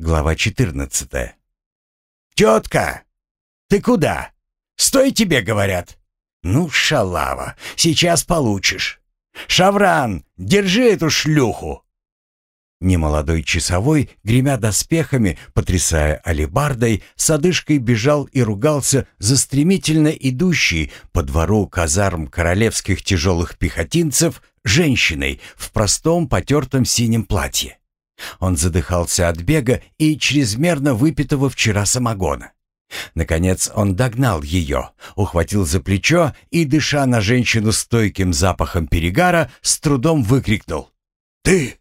Глава 14. «Тетка! Ты куда? Стой, тебе говорят!» «Ну, шалава, сейчас получишь! Шавран, держи эту шлюху!» Немолодой часовой, гремя доспехами, потрясая алебардой, с одышкой бежал и ругался за стремительно идущий по двору казарм королевских тяжелых пехотинцев женщиной в простом потертом синем платье. Он задыхался от бега и чрезмерно выпитого вчера самогона. Наконец он догнал ее, ухватил за плечо и, дыша на женщину стойким запахом перегара, с трудом выкрикнул. «Ты!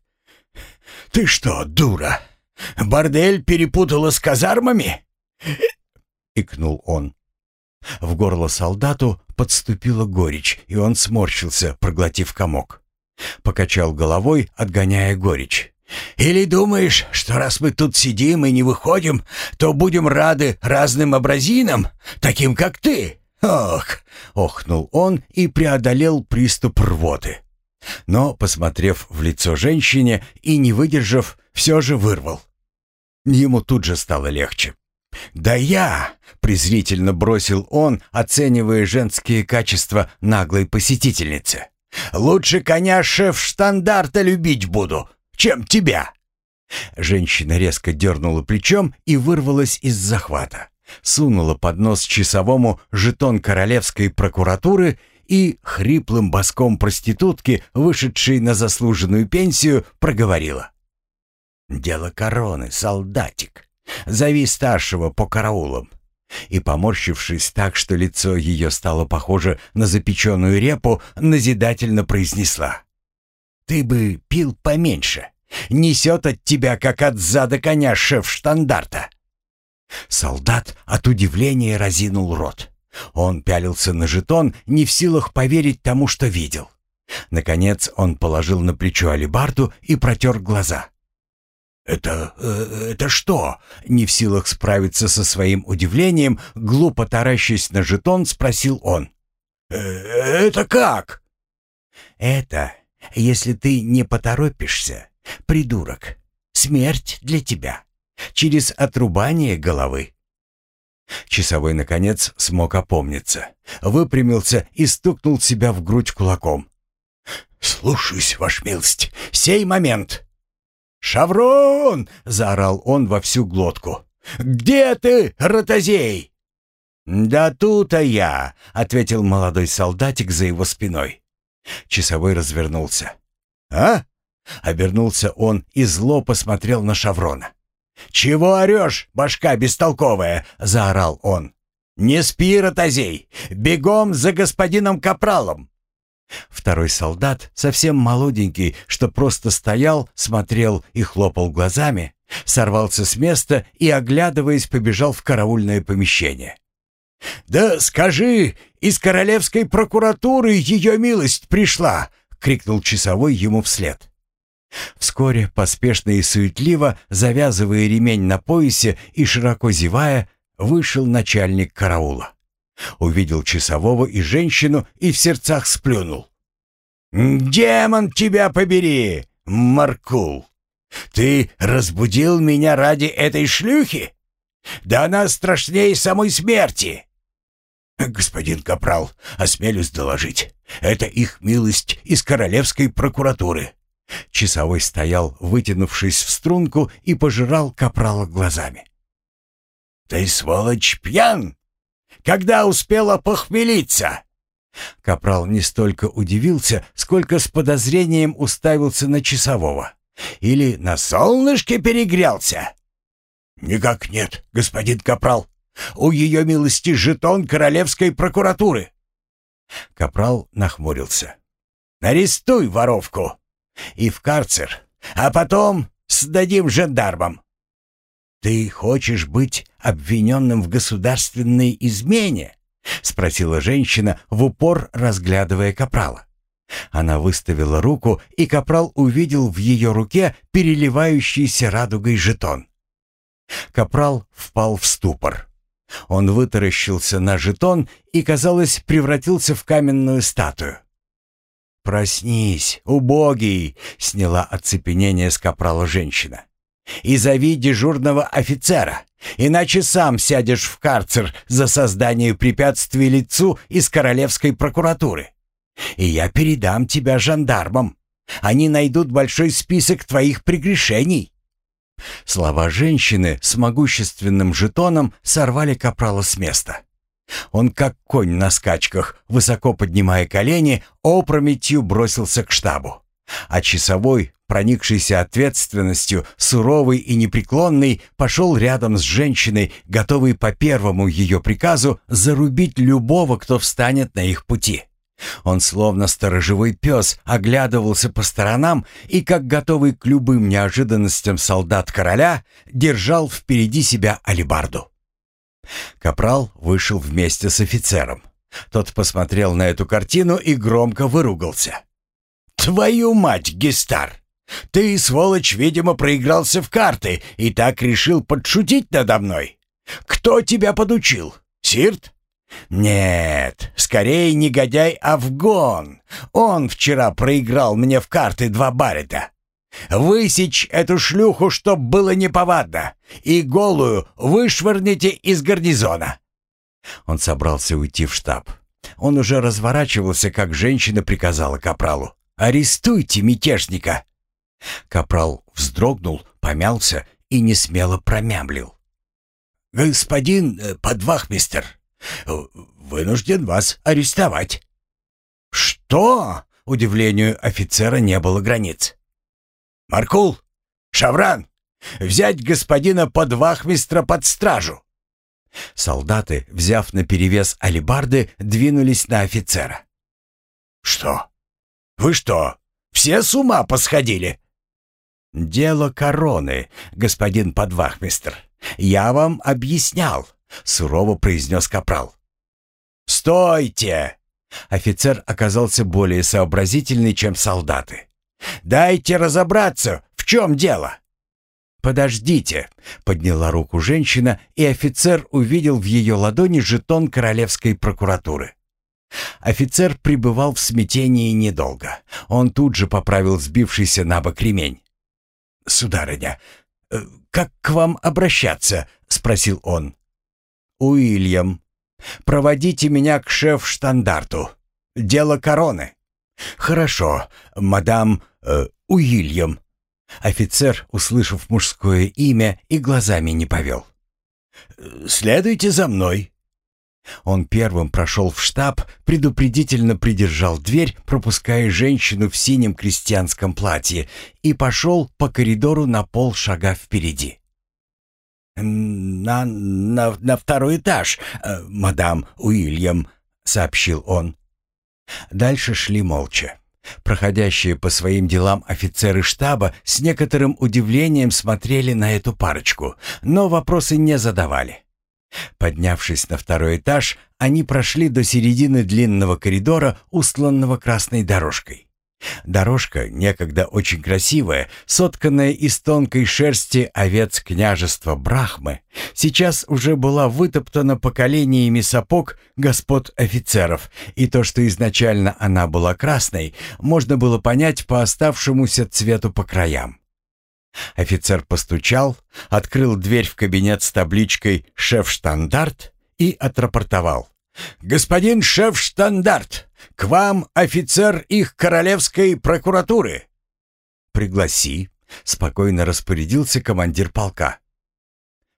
Ты что, дура? Бордель перепутала с казармами?» Икнул он. В горло солдату подступила горечь, и он сморщился, проглотив комок. Покачал головой, отгоняя горечь. Или думаешь, что раз мы тут сидим и не выходим, то будем рады разным образинам, таким как ты? Ох!» — охнул он и преодолел приступ рвоты. Но, посмотрев в лицо женщине и не выдержав, все же вырвал. Ему тут же стало легче. «Да я!» — презрительно бросил он, оценивая женские качества наглой посетительницы. «Лучше коня шеф-штандарта любить буду, чем тебя!» Женщина резко дернула плечом и вырвалась из захвата. Сунула под нос часовому жетон королевской прокуратуры и хриплым боском проститутки, вышедшей на заслуженную пенсию, проговорила. «Дело короны, солдатик. Зови старшего по караулам». И, поморщившись так, что лицо ее стало похоже на запеченную репу, назидательно произнесла. Ты бы пил поменьше. Несет от тебя, как от зада коня шеф-штандарта». Солдат от удивления разинул рот. Он пялился на жетон, не в силах поверить тому, что видел. Наконец он положил на плечо алибарду и протер глаза. «Это... Э, это что?» Не в силах справиться со своим удивлением, глупо таращась на жетон, спросил он. «Э, «Это как?» «Это если ты не поторопишься, придурок, смерть для тебя. Через отрубание головы. Часовой, наконец, смог опомниться. Выпрямился и стукнул себя в грудь кулаком. «Слушаюсь, ваш милость, сей момент!» «Шаврон!» — заорал он во всю глотку. «Где ты, ротозей?» «Да тут-то я!» — ответил молодой солдатик за его спиной. Часовой развернулся. «А?» — обернулся он и зло посмотрел на Шаврона. «Чего орешь, башка бестолковая?» — заорал он. «Не спи, ротозей! Бегом за господином Капралом!» Второй солдат, совсем молоденький, что просто стоял, смотрел и хлопал глазами, сорвался с места и, оглядываясь, побежал в караульное помещение. «Да скажи, из королевской прокуратуры ее милость пришла!» — крикнул часовой ему вслед. Вскоре, поспешно и суетливо, завязывая ремень на поясе и широко зевая, вышел начальник караула. Увидел часового и женщину и в сердцах сплюнул. «Демон тебя побери, Маркул! Ты разбудил меня ради этой шлюхи? Да она страшнее самой смерти!» «Господин Капрал, осмелюсь доложить. Это их милость из королевской прокуратуры». Часовой стоял, вытянувшись в струнку, и пожирал Капрала глазами. «Ты, сволочь, пьян! Когда успела похмелиться?» Капрал не столько удивился, сколько с подозрением уставился на часового. «Или на солнышке перегрелся?» «Никак нет, господин Капрал. У ее милости жетон королевской прокуратуры». Капрал нахмурился. «Арестуй воровку и в карцер, а потом сдадим жандармам». «Ты хочешь быть обвиненным в государственной измене?» — спросила женщина, в упор разглядывая Капрала. Она выставила руку, и Капрал увидел в ее руке переливающийся радугой жетон. Капрал впал в ступор. Он вытаращился на жетон и, казалось, превратился в каменную статую. «Проснись, убогий!» — сняла оцепенение с капрала женщина. И зови дежурного офицера, иначе сам сядешь в карцер за создание препятствий лицу из королевской прокуратуры. И я передам тебя жандармам. Они найдут большой список твоих прегрешений». Слова женщины с могущественным жетоном сорвали капрала с места. Он, как конь на скачках, высоко поднимая колени, опрометью бросился к штабу. А часовой, проникшийся ответственностью, суровый и непреклонный, пошел рядом с женщиной, готовый по первому ее приказу зарубить любого, кто встанет на их пути. Он словно сторожевой пес оглядывался по сторонам и, как готовый к любым неожиданностям солдат короля, держал впереди себя алибарду. Капрал вышел вместе с офицером. Тот посмотрел на эту картину и громко выругался. «Твою мать, Гестар! Ты, сволочь, видимо, проигрался в карты и так решил подшутить надо мной. Кто тебя подучил? Сирт?» «Нет, скорее негодяй Афгон. Он вчера проиграл мне в карты два барита. Высечь эту шлюху, чтоб было неповадно, и голую вышвырните из гарнизона». Он собрался уйти в штаб. Он уже разворачивался, как женщина приказала капралу. «Арестуйте мятежника!» Капрал вздрогнул, помялся и несмело промямлил. «Господин э, подвахмистер, вынужден вас арестовать». «Что?» — удивлению офицера не было границ. «Маркул! Шавран! Взять господина подвахмистра под стражу!» Солдаты, взяв наперевес алибарды, двинулись на офицера. «Что? Вы что, все с ума посходили?» «Дело короны, господин подвахмистр. Я вам объяснял», — сурово произнес капрал. «Стойте!» Офицер оказался более сообразительный, чем солдаты. «Дайте разобраться, в чем дело!» «Подождите!» — подняла руку женщина, и офицер увидел в ее ладони жетон королевской прокуратуры. Офицер пребывал в смятении недолго. Он тут же поправил сбившийся на бок ремень. «Сударыня, э, как к вам обращаться?» — спросил он. «Уильям, проводите меня к шеф-штандарту. Дело короны». «Хорошо, мадам э, Уильям». Офицер, услышав мужское имя, и глазами не повел. «Следуйте за мной». Он первым прошел в штаб, предупредительно придержал дверь, пропуская женщину в синем крестьянском платье, и пошел по коридору на полшага впереди. «На, на, на второй этаж, э, мадам Уильям», — сообщил он. Дальше шли молча. Проходящие по своим делам офицеры штаба с некоторым удивлением смотрели на эту парочку, но вопросы не задавали. Поднявшись на второй этаж, они прошли до середины длинного коридора, устланного красной дорожкой. Дорожка, некогда очень красивая, сотканная из тонкой шерсти овец княжества Брахмы, сейчас уже была вытоптана поколениями сапог господ офицеров, и то, что изначально она была красной, можно было понять по оставшемуся цвету по краям. Офицер постучал, открыл дверь в кабинет с табличкой «Шеф-штандарт» и отрапортовал. «Господин шеф-штандарт, к вам офицер их королевской прокуратуры». «Пригласи», — спокойно распорядился командир полка.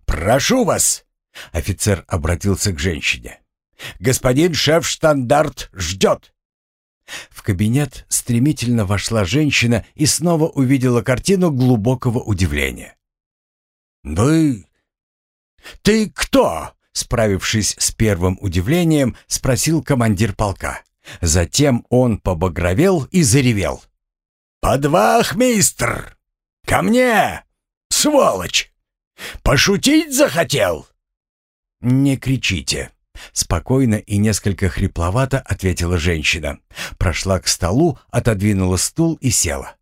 «Прошу вас», — офицер обратился к женщине. «Господин шеф-штандарт ждет». В кабинет стремительно вошла женщина и снова увидела картину глубокого удивления. «Вы... ты кто?» Справившись с первым удивлением, спросил командир полка. Затем он побагровел и заревел. «Подвахмистр! Ко мне! Сволочь! Пошутить захотел?» «Не кричите!» Спокойно и несколько хрипловато ответила женщина. Прошла к столу, отодвинула стул и села.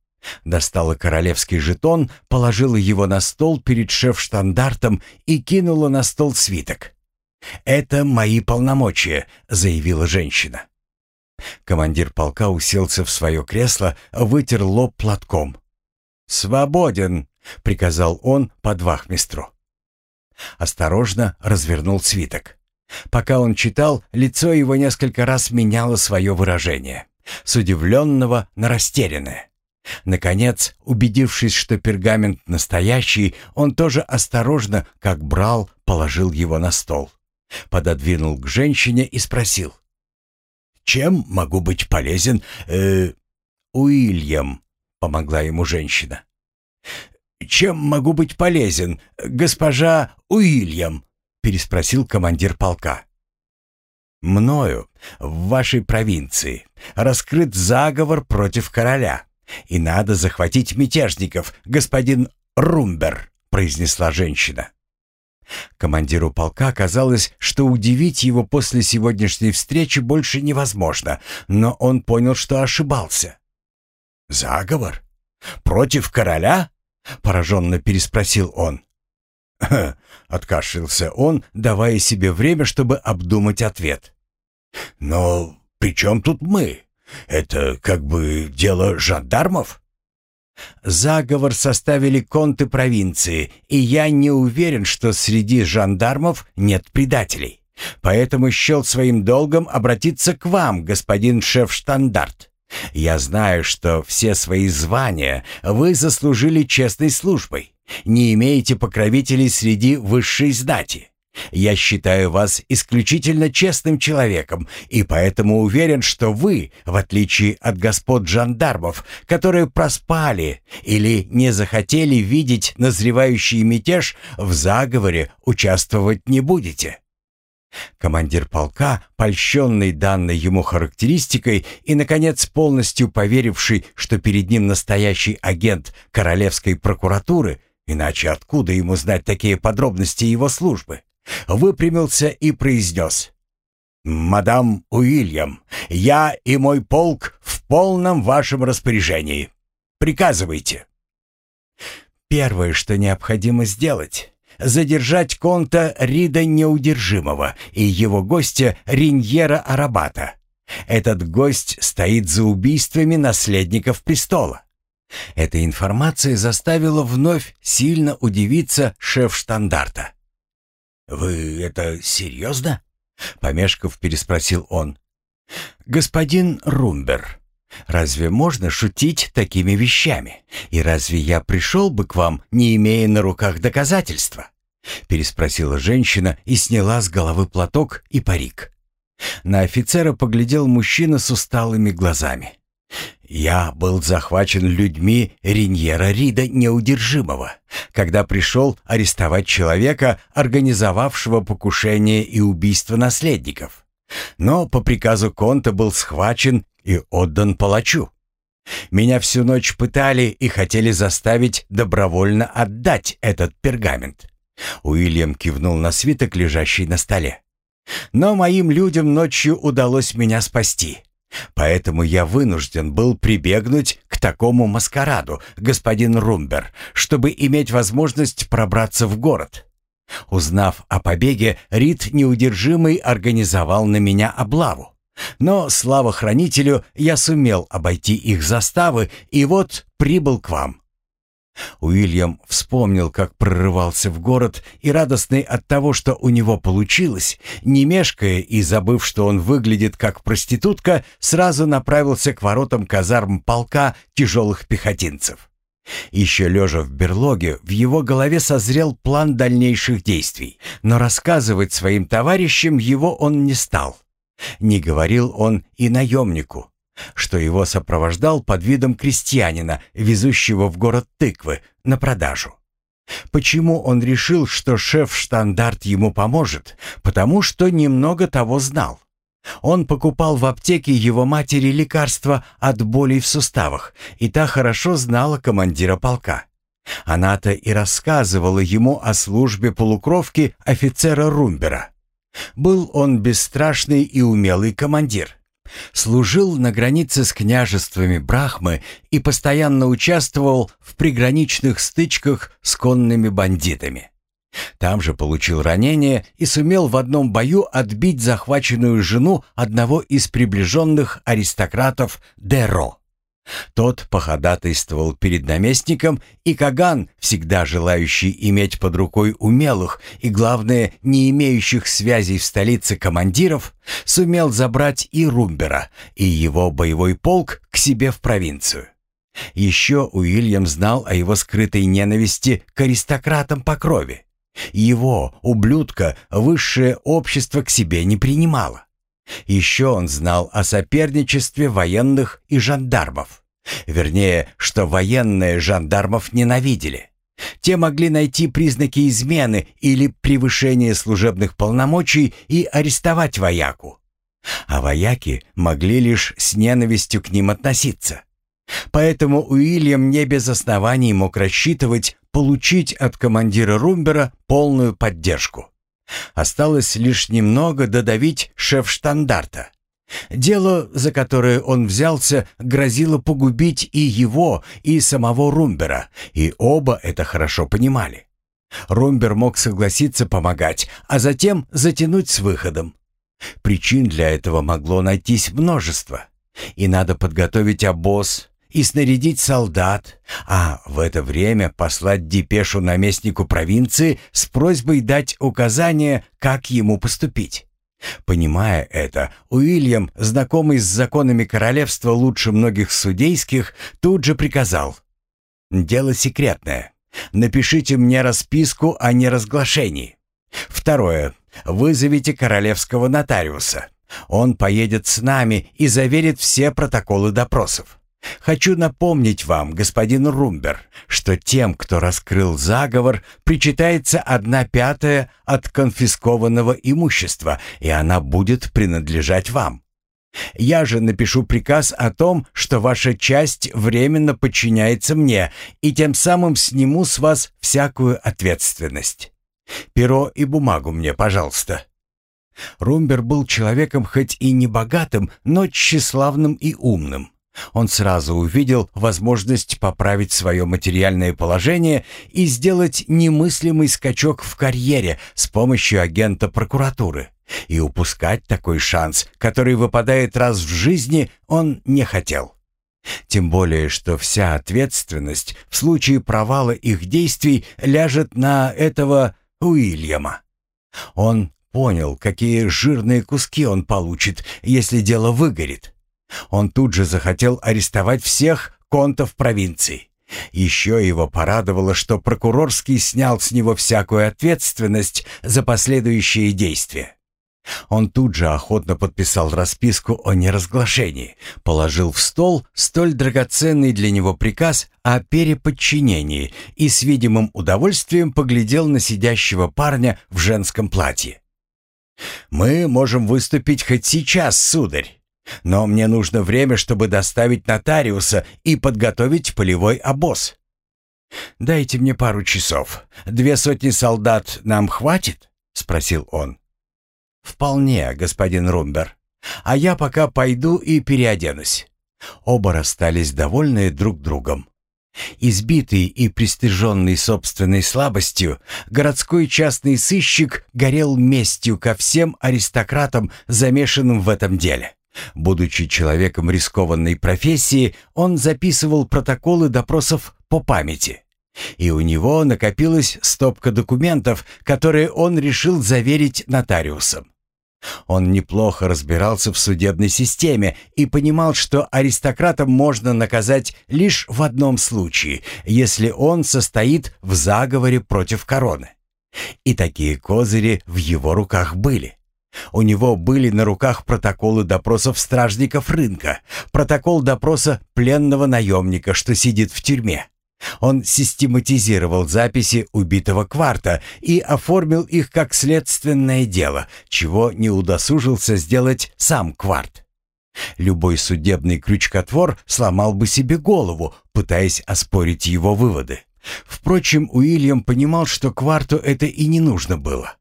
Достала королевский жетон, положила его на стол перед шеф-штандартом и кинула на стол свиток. «Это мои полномочия», — заявила женщина. Командир полка уселся в свое кресло, вытер лоб платком. «Свободен», — приказал он подвахмистру. Осторожно развернул свиток. Пока он читал, лицо его несколько раз меняло свое выражение. С удивленного на растерянное. Наконец, убедившись, что пергамент настоящий, он тоже осторожно, как брал, положил его на стол. Пододвинул к женщине и спросил. «Чем могу быть полезен?» э, «Уильям», — помогла ему женщина. «Чем могу быть полезен, госпожа Уильям?» — переспросил командир полка. «Мною, в вашей провинции, раскрыт заговор против короля, и надо захватить мятежников, господин Румбер», — произнесла женщина. Командиру полка казалось, что удивить его после сегодняшней встречи больше невозможно, но он понял, что ошибался. «Заговор? Против короля?» — пораженно переспросил он. откашлялся он, давая себе время, чтобы обдумать ответ. «Но при чем тут мы? Это как бы дело жандармов?» Заговор составили конты провинции, и я не уверен, что среди жандармов нет предателей. Поэтому счел своим долгом обратиться к вам, господин шеф-штандарт. Я знаю, что все свои звания вы заслужили честной службой. Не имеете покровителей среди высшей знати. Я считаю вас исключительно честным человеком и поэтому уверен, что вы, в отличие от господ жандармов, которые проспали или не захотели видеть назревающий мятеж, в заговоре участвовать не будете. Командир полка, польщенный данной ему характеристикой и, наконец, полностью поверивший, что перед ним настоящий агент Королевской прокуратуры, иначе откуда ему знать такие подробности его службы, выпрямился и произнес «Мадам Уильям, я и мой полк в полном вашем распоряжении. Приказывайте». Первое, что необходимо сделать, задержать конта Рида Неудержимого и его гостя Риньера Арабата. Этот гость стоит за убийствами наследников престола. Эта информация заставила вновь сильно удивиться шеф-штандарта. «Вы это серьезно?» — помешков переспросил он. «Господин Румбер, разве можно шутить такими вещами? И разве я пришел бы к вам, не имея на руках доказательства?» Переспросила женщина и сняла с головы платок и парик. На офицера поглядел мужчина с усталыми глазами. Я был захвачен людьми Риньера Рида Неудержимого, когда пришел арестовать человека, организовавшего покушение и убийство наследников. Но по приказу Конта был схвачен и отдан палачу. Меня всю ночь пытали и хотели заставить добровольно отдать этот пергамент. Уильям кивнул на свиток, лежащий на столе. Но моим людям ночью удалось меня спасти. Поэтому я вынужден был прибегнуть к такому маскараду, господин Румбер, чтобы иметь возможность пробраться в город. Узнав о побеге, Рид неудержимый организовал на меня облаву. Но, слава хранителю, я сумел обойти их заставы и вот прибыл к вам. Уильям вспомнил, как прорывался в город, и радостный от того, что у него получилось, не мешкая и забыв, что он выглядит как проститутка, сразу направился к воротам казарм полка тяжелых пехотинцев. Еще лежа в берлоге, в его голове созрел план дальнейших действий, но рассказывать своим товарищам его он не стал. Не говорил он и наемнику, что его сопровождал под видом крестьянина, везущего в город тыквы на продажу. Почему он решил, что шеф-штандарт ему поможет? Потому что немного того знал. Он покупал в аптеке его матери лекарства от болей в суставах, и та хорошо знала командира полка. Она-то и рассказывала ему о службе полукровки офицера Румбера. Был он бесстрашный и умелый командир. Служил на границе с княжествами Брахмы и постоянно участвовал в приграничных стычках с конными бандитами. Там же получил ранение и сумел в одном бою отбить захваченную жену одного из приближенных аристократов Деро. Тот походатайствовал перед наместником, и Каган, всегда желающий иметь под рукой умелых и, главное, не имеющих связей в столице командиров, сумел забрать и Румбера, и его боевой полк к себе в провинцию. Еще Уильям знал о его скрытой ненависти к аристократам по крови. Его, ублюдка, высшее общество к себе не принимало. Еще он знал о соперничестве военных и жандармов. Вернее, что военные жандармов ненавидели. Те могли найти признаки измены или превышения служебных полномочий и арестовать вояку. А вояки могли лишь с ненавистью к ним относиться. Поэтому Уильям не без оснований мог рассчитывать получить от командира Румбера полную поддержку. Осталось лишь немного додавить шеф-штандарта. Дело, за которое он взялся, грозило погубить и его, и самого Румбера, и оба это хорошо понимали. Румбер мог согласиться помогать, а затем затянуть с выходом. Причин для этого могло найтись множество. И надо подготовить обоз, и снарядить солдат, а в это время послать депешу наместнику провинции с просьбой дать указание, как ему поступить. Понимая это, Уильям, знакомый с законами королевства лучше многих судейских, тут же приказал. «Дело секретное. Напишите мне расписку о неразглашении. Второе. Вызовите королевского нотариуса. Он поедет с нами и заверит все протоколы допросов. Хочу напомнить вам, господин Румбер, что тем, кто раскрыл заговор, причитается одна пятая от конфискованного имущества, и она будет принадлежать вам. Я же напишу приказ о том, что ваша часть временно подчиняется мне, и тем самым сниму с вас всякую ответственность. Перо и бумагу мне, пожалуйста». Румбер был человеком хоть и не богатым, но тщеславным и умным. Он сразу увидел возможность поправить свое материальное положение и сделать немыслимый скачок в карьере с помощью агента прокуратуры. И упускать такой шанс, который выпадает раз в жизни, он не хотел. Тем более, что вся ответственность в случае провала их действий ляжет на этого Уильяма. Он понял, какие жирные куски он получит, если дело выгорит. Он тут же захотел арестовать всех контов провинции. Еще его порадовало, что прокурорский снял с него всякую ответственность за последующие действия. Он тут же охотно подписал расписку о неразглашении, положил в стол столь драгоценный для него приказ о переподчинении и с видимым удовольствием поглядел на сидящего парня в женском платье. «Мы можем выступить хоть сейчас, сударь. Но мне нужно время, чтобы доставить нотариуса и подготовить полевой обоз. Дайте мне пару часов. Две сотни солдат нам хватит? спросил он. Вполне, господин Румбер. А я пока пойду и переоденусь. Оба расстались довольные друг другом. Избитый и пристыженный собственной слабостью, городской частный сыщик горел местью ко всем аристократам, замешанным в этом деле. Будучи человеком рискованной профессии, он записывал протоколы допросов по памяти. И у него накопилась стопка документов, которые он решил заверить нотариусом. Он неплохо разбирался в судебной системе и понимал, что аристократам можно наказать лишь в одном случае, если он состоит в заговоре против короны. И такие козыри в его руках были. У него были на руках протоколы допросов стражников рынка, протокол допроса пленного наемника, что сидит в тюрьме. Он систематизировал записи убитого кварта и оформил их как следственное дело, чего не удосужился сделать сам кварт. Любой судебный крючкотвор сломал бы себе голову, пытаясь оспорить его выводы. Впрочем, Уильям понимал, что кварту это и не нужно было.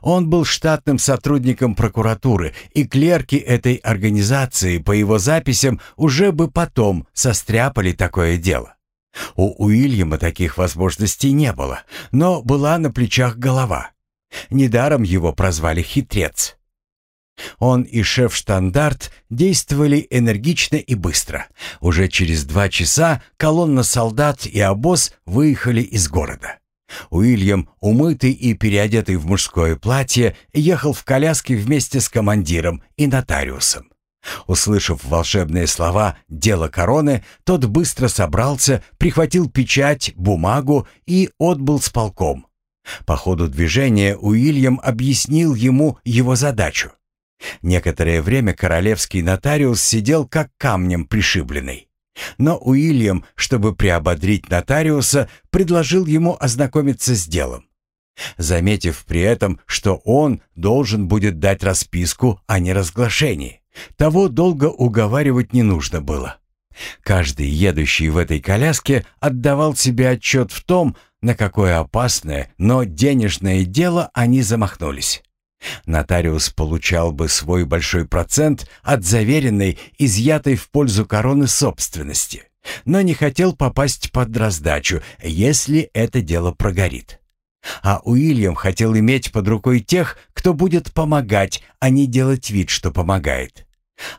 Он был штатным сотрудником прокуратуры, и клерки этой организации по его записям уже бы потом состряпали такое дело. У Уильяма таких возможностей не было, но была на плечах голова. Недаром его прозвали «хитрец». Он и шеф-штандарт действовали энергично и быстро. Уже через два часа колонна солдат и обоз выехали из города. Уильям, умытый и переодетый в мужское платье, ехал в коляске вместе с командиром и нотариусом. Услышав волшебные слова «дело короны», тот быстро собрался, прихватил печать, бумагу и отбыл с полком. По ходу движения Уильям объяснил ему его задачу. Некоторое время королевский нотариус сидел как камнем пришибленный. Но Уильям, чтобы приободрить нотариуса, предложил ему ознакомиться с делом. Заметив при этом, что он должен будет дать расписку о неразглашении, того долго уговаривать не нужно было. Каждый, едущий в этой коляске, отдавал себе отчет в том, на какое опасное, но денежное дело они замахнулись. Нотариус получал бы свой большой процент от заверенной, изъятой в пользу короны собственности, но не хотел попасть под раздачу, если это дело прогорит. А Уильям хотел иметь под рукой тех, кто будет помогать, а не делать вид, что помогает.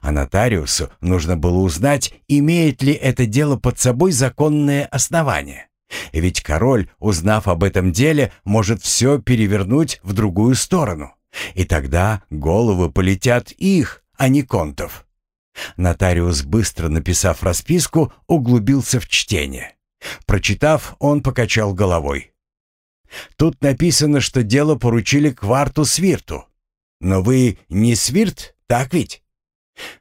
А нотариусу нужно было узнать, имеет ли это дело под собой законное основание. Ведь король, узнав об этом деле, может все перевернуть в другую сторону. И тогда головы полетят их, а не контов. Нотариус, быстро написав расписку, углубился в чтение. Прочитав, он покачал головой. «Тут написано, что дело поручили Кварту Свирту. Но вы не Свирт, так ведь?»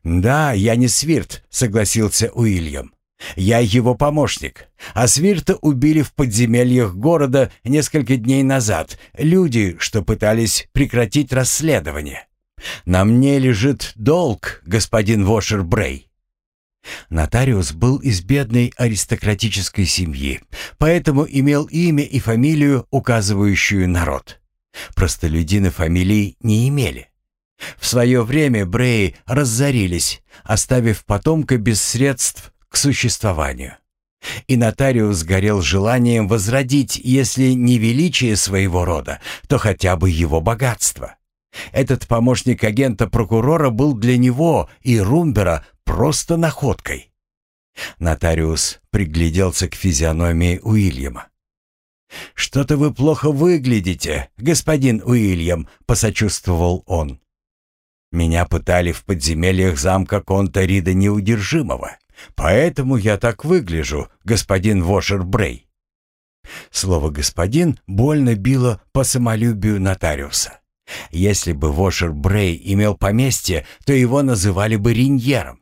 «Да, я не Свирт», — согласился Уильям. Я его помощник. А Свирта убили в подземельях города несколько дней назад. Люди, что пытались прекратить расследование. На мне лежит долг, господин Вошер Брей. Нотариус был из бедной аристократической семьи, поэтому имел имя и фамилию, указывающую народ. Простолюдины фамилий не имели. В свое время Бреи разорились, оставив потомка без средств к существованию. И нотариус горел желанием возродить, если не величие своего рода, то хотя бы его богатство. Этот помощник агента прокурора был для него и Румбера просто находкой. Нотариус пригляделся к физиономии Уильяма. «Что-то вы плохо выглядите, господин Уильям», — посочувствовал он. «Меня пытали в подземельях замка Конта Рида Неудержимого. Поэтому я так выгляжу, господин Вошер Брей». Слово «господин» больно било по самолюбию нотариуса. Если бы Вошер Брей имел поместье, то его называли бы риньером,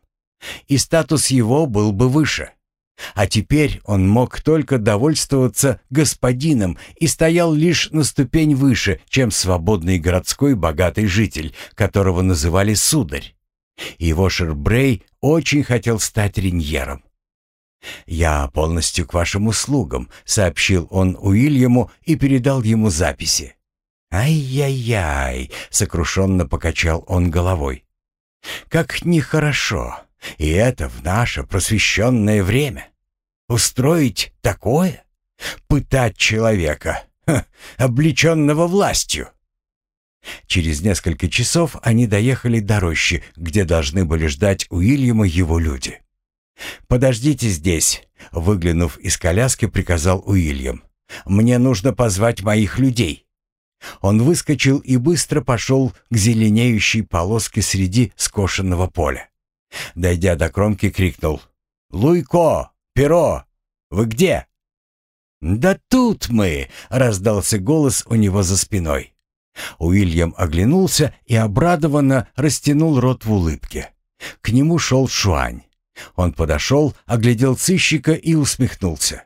и статус его был бы выше. А теперь он мог только довольствоваться господином и стоял лишь на ступень выше, чем свободный городской богатый житель, которого называли сударь. И Вошер Брей очень хотел стать риньером. «Я полностью к вашим услугам», — сообщил он Уильяму и передал ему записи. «Ай-яй-яй», — сокрушенно покачал он головой. «Как нехорошо, и это в наше просвещенное время. Устроить такое? Пытать человека, ха, облеченного властью». Через несколько часов они доехали до рощи, где должны были ждать Уильяма его люди. «Подождите здесь», — выглянув из коляски, приказал Уильям. «Мне нужно позвать моих людей». Он выскочил и быстро пошел к зеленеющей полоске среди скошенного поля. Дойдя до кромки, крикнул. «Луйко! Перо! Вы где?» «Да тут мы!» — раздался голос у него за спиной. Уильям оглянулся и обрадованно растянул рот в улыбке. К нему шел Шуань. Он подошел, оглядел сыщика и усмехнулся.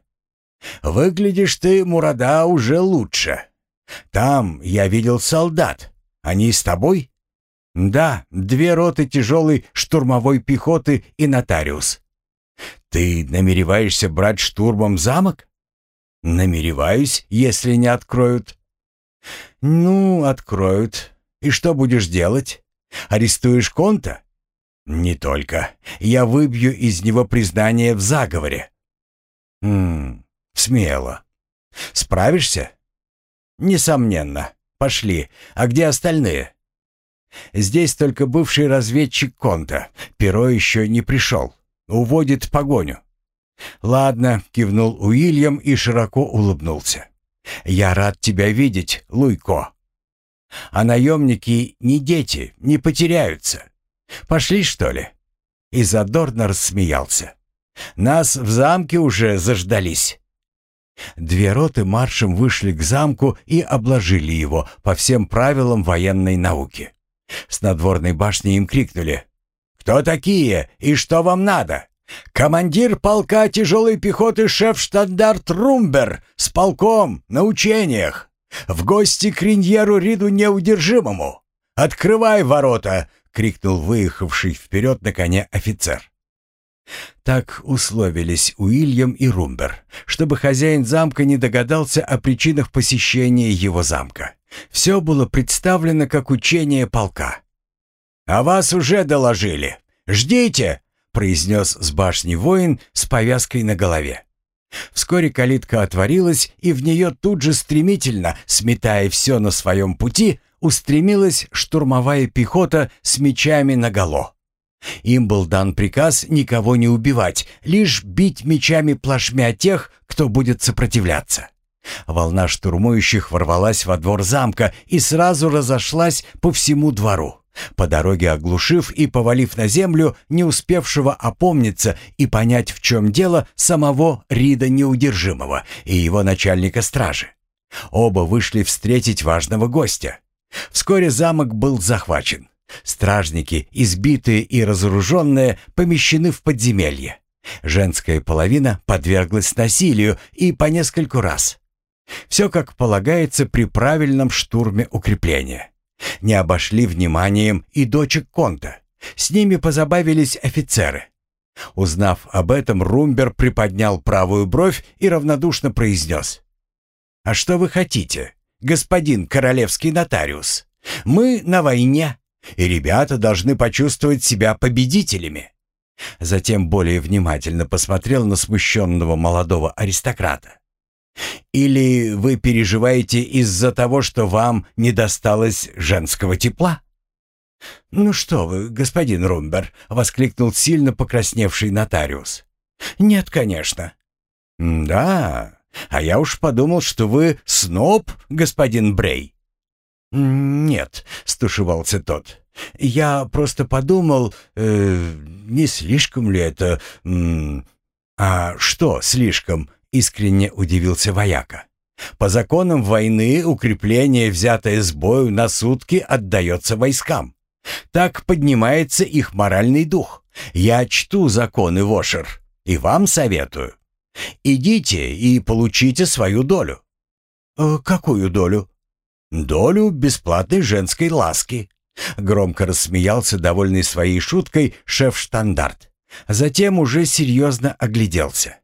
«Выглядишь ты, Мурада, уже лучше. Там я видел солдат. Они с тобой?» «Да, две роты тяжелой штурмовой пехоты и нотариус». «Ты намереваешься брать штурмом замок?» «Намереваюсь, если не откроют». «Ну, откроют. И что будешь делать? Арестуешь Конта?» «Не только. Я выбью из него признание в заговоре». «Хм, смело. Справишься?» «Несомненно. Пошли. А где остальные?» Здесь только бывший разведчик Конта. Перо еще не пришел. Уводит погоню. «Ладно», — кивнул Уильям и широко улыбнулся. «Я рад тебя видеть, Луйко. А наемники не дети, не потеряются. Пошли, что ли?» И задорно рассмеялся. «Нас в замке уже заждались». Две роты маршем вышли к замку и обложили его по всем правилам военной науки. С надворной башни им крикнули «Кто такие и что вам надо?» «Командир полка тяжелой пехоты шеф-штандарт Румбер с полком на учениях. В гости к Риньеру Риду Неудержимому. Открывай ворота!» — крикнул выехавший вперед на коне офицер. Так условились Уильям и Румбер, чтобы хозяин замка не догадался о причинах посещения его замка. Все было представлено как учение полка. «А вас уже доложили. Ждите!» — произнес с башни воин с повязкой на голове. Вскоре калитка отворилась, и в нее тут же стремительно, сметая все на своем пути, устремилась штурмовая пехота с мечами наголо. Им был дан приказ никого не убивать, лишь бить мечами плашмя тех, кто будет сопротивляться. Волна штурмующих ворвалась во двор замка и сразу разошлась по всему двору, по дороге оглушив и повалив на землю не успевшего опомниться и понять, в чем дело, самого Рида Неудержимого и его начальника стражи. Оба вышли встретить важного гостя. Вскоре замок был захвачен. Стражники, избитые и разоруженные, помещены в подземелье. Женская половина подверглась насилию и по нескольку раз. Все как полагается при правильном штурме укрепления. Не обошли вниманием и дочек Конта. С ними позабавились офицеры. Узнав об этом, Румбер приподнял правую бровь и равнодушно произнес. «А что вы хотите, господин королевский нотариус? Мы на войне, и ребята должны почувствовать себя победителями». Затем более внимательно посмотрел на смущенного молодого аристократа. Или вы переживаете из-за того, что вам не досталось женского тепла? «Ну что вы, господин Румбер!» — воскликнул сильно покрасневший нотариус. «Нет, конечно». «Да, а я уж подумал, что вы сноб, господин Брей». «Нет», — стушевался тот. «Я просто подумал, э, не слишком ли это...» «А что слишком?» Искренне удивился вояка. По законам войны укрепление, взятое с бою на сутки, отдается войскам. Так поднимается их моральный дух. Я чту законы Вошер и вам советую. Идите и получите свою долю. «Э, «Какую долю?» «Долю бесплатной женской ласки», — громко рассмеялся, довольный своей шуткой, шеф-штандарт. Затем уже серьезно огляделся.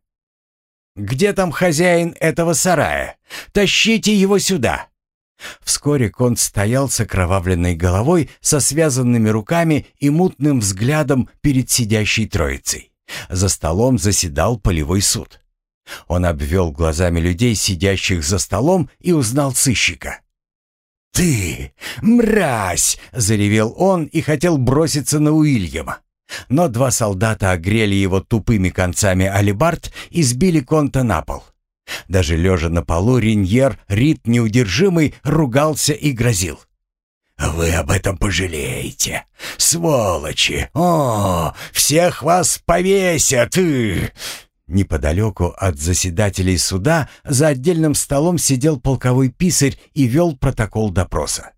Где там хозяин этого сарая? Тащите его сюда!» Вскоре Конт стоял с окровавленной головой, со связанными руками и мутным взглядом перед сидящей троицей. За столом заседал полевой суд. Он обвел глазами людей, сидящих за столом, и узнал сыщика. «Ты, мразь!» — заревел он и хотел броситься на Уильяма. Но два солдата огрели его тупыми концами алибард и сбили конта на пол. Даже лежа на полу, Риньер, Рит неудержимый, ругался и грозил. «Вы об этом пожалеете, сволочи! О, всех вас повесят!» и...» Неподалеку от заседателей суда за отдельным столом сидел полковой писарь и вел протокол допроса.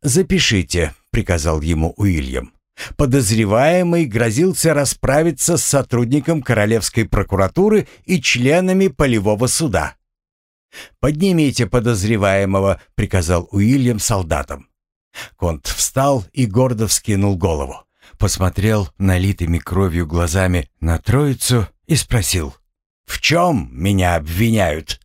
«Запишите», — приказал ему Уильям. Подозреваемый грозился расправиться с сотрудником Королевской прокуратуры и членами полевого суда. «Поднимите подозреваемого», — приказал Уильям солдатам. Конт встал и гордо вскинул голову, посмотрел налитыми кровью глазами на троицу и спросил, «В чем меня обвиняют?»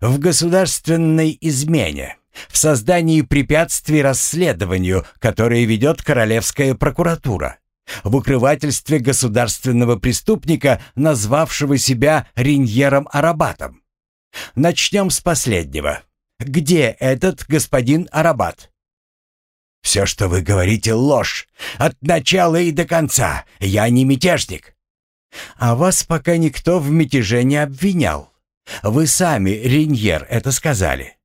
«В государственной измене», в создании препятствий расследованию, которое ведет Королевская прокуратура, в укрывательстве государственного преступника, назвавшего себя Риньером Арабатом. Начнем с последнего. Где этот господин Арабат? «Все, что вы говорите, ложь. От начала и до конца. Я не мятежник». «А вас пока никто в мятеже не обвинял. Вы сами, Риньер, это сказали.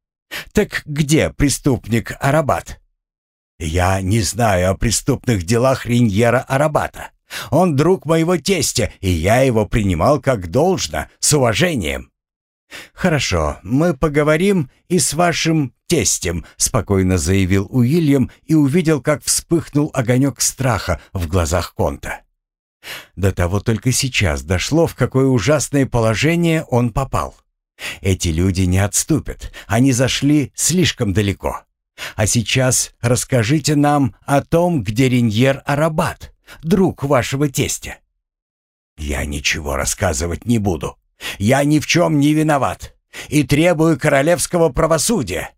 Так где преступник Арабат?» «Я не знаю о преступных делах Риньера Арабата. Он друг моего тестя, и я его принимал как должно, с уважением». «Хорошо, мы поговорим и с вашим тестем», — спокойно заявил Уильям и увидел, как вспыхнул огонек страха в глазах Конта. До того только сейчас дошло, в какое ужасное положение он попал. Эти люди не отступят, они зашли слишком далеко. А сейчас расскажите нам о том, где Риньер Арабат, друг вашего тестя». «Я ничего рассказывать не буду. Я ни в чем не виноват и требую королевского правосудия.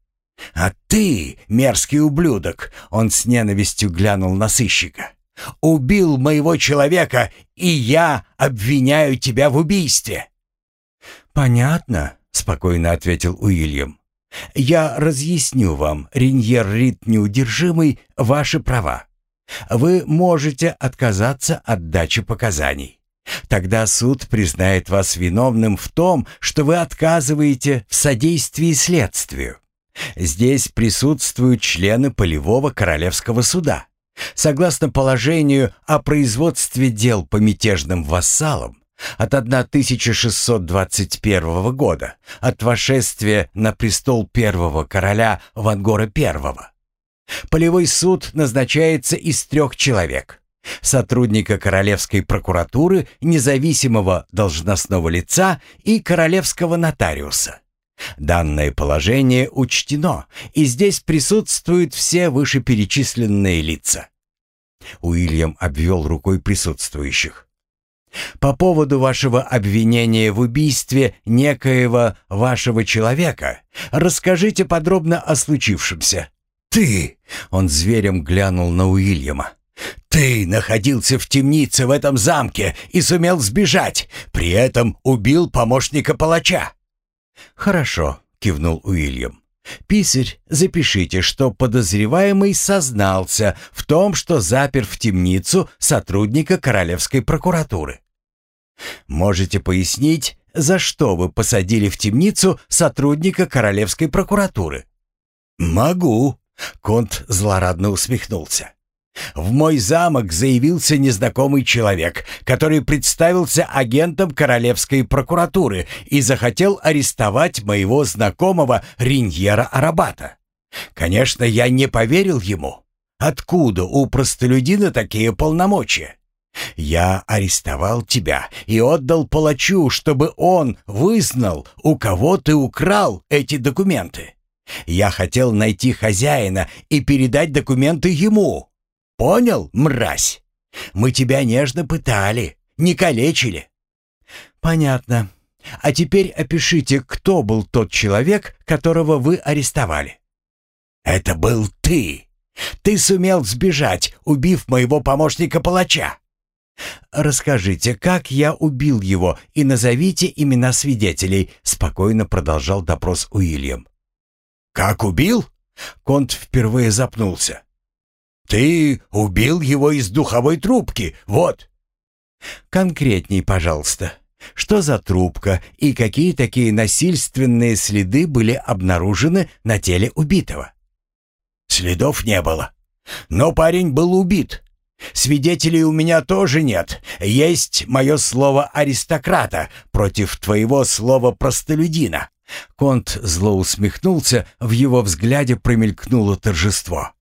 А ты, мерзкий ублюдок, он с ненавистью глянул на сыщика, убил моего человека, и я обвиняю тебя в убийстве. Понятно, спокойно ответил Уильям. Я разъясню вам, Риньер Рид неудержимый, ваши права. Вы можете отказаться от дачи показаний. Тогда суд признает вас виновным в том, что вы отказываете в содействии следствию. Здесь присутствуют члены полевого королевского суда. Согласно положению о производстве дел по мятежным вассалам от 1621 года, от вошествия на престол первого короля Вангора I, полевой суд назначается из трех человек – сотрудника Королевской прокуратуры, независимого должностного лица и королевского нотариуса. Данное положение учтено, и здесь присутствуют все вышеперечисленные лица. Уильям обвел рукой присутствующих. По поводу вашего обвинения в убийстве некоего вашего человека, расскажите подробно о случившемся. Ты, он зверем глянул на Уильяма. Ты находился в темнице в этом замке и сумел сбежать, при этом убил помощника палача. «Хорошо», — кивнул Уильям. «Писарь, запишите, что подозреваемый сознался в том, что запер в темницу сотрудника Королевской прокуратуры. Можете пояснить, за что вы посадили в темницу сотрудника Королевской прокуратуры?» «Могу», — Конт злорадно усмехнулся. В мой замок заявился незнакомый человек, который представился агентом Королевской прокуратуры и захотел арестовать моего знакомого Риньера Арабата. Конечно, я не поверил ему. Откуда у простолюдина такие полномочия? Я арестовал тебя и отдал палачу, чтобы он вызнал, у кого ты украл эти документы. Я хотел найти хозяина и передать документы ему. Понял, мразь? Мы тебя нежно пытали, не калечили». «Понятно. А теперь опишите, кто был тот человек, которого вы арестовали». «Это был ты. Ты сумел сбежать, убив моего помощника-палача». «Расскажите, как я убил его, и назовите имена свидетелей», — спокойно продолжал допрос Уильям. «Как убил?» — Конт впервые запнулся. «Ты убил его из духовой трубки, вот!» «Конкретней, пожалуйста. Что за трубка и какие такие насильственные следы были обнаружены на теле убитого?» «Следов не было. Но парень был убит. Свидетелей у меня тоже нет. Есть мое слово аристократа против твоего слова простолюдина». Конт зло усмехнулся, в его взгляде промелькнуло торжество.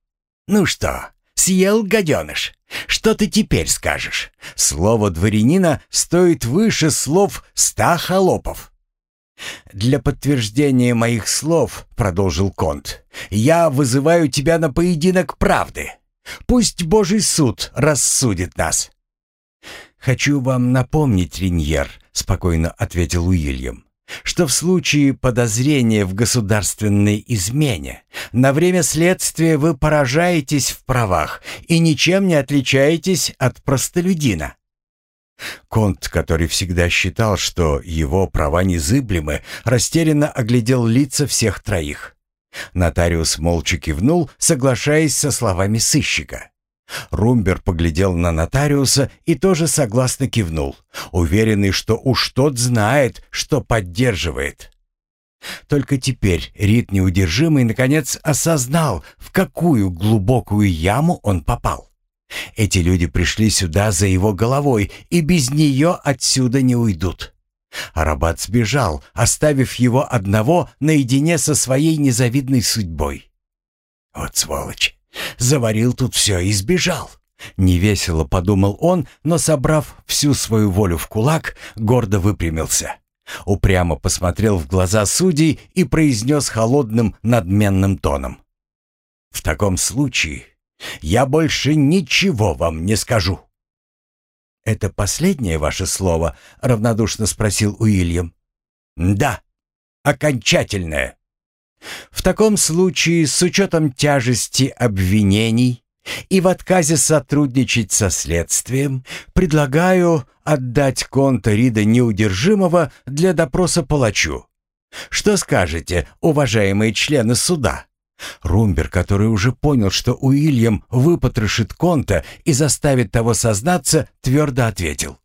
«Ну что, Съел гаденыш. Что ты теперь скажешь? Слово дворянина стоит выше слов ста холопов. «Для подтверждения моих слов, — продолжил Конт, — я вызываю тебя на поединок правды. Пусть Божий суд рассудит нас». «Хочу вам напомнить, Риньер, — спокойно ответил Уильям, что в случае подозрения в государственной измене на время следствия вы поражаетесь в правах и ничем не отличаетесь от простолюдина. Конт, который всегда считал, что его права незыблемы, растерянно оглядел лица всех троих. Нотариус молча кивнул, соглашаясь со словами сыщика. Румбер поглядел на нотариуса и тоже согласно кивнул, уверенный, что уж тот знает, что поддерживает. Только теперь Рид неудержимый наконец осознал, в какую глубокую яму он попал. Эти люди пришли сюда за его головой и без нее отсюда не уйдут. Арабат сбежал, оставив его одного наедине со своей незавидной судьбой. Вот сволочь! Заварил тут все и сбежал. Невесело подумал он, но, собрав всю свою волю в кулак, гордо выпрямился. Упрямо посмотрел в глаза судей и произнес холодным надменным тоном. «В таком случае я больше ничего вам не скажу». «Это последнее ваше слово?» — равнодушно спросил Уильям. «Да, окончательное». «В таком случае, с учетом тяжести обвинений и в отказе сотрудничать со следствием, предлагаю отдать Конта Рида Неудержимого для допроса палачу. Что скажете, уважаемые члены суда?» Румбер, который уже понял, что Уильям выпотрошит Конта и заставит того сознаться, твердо ответил.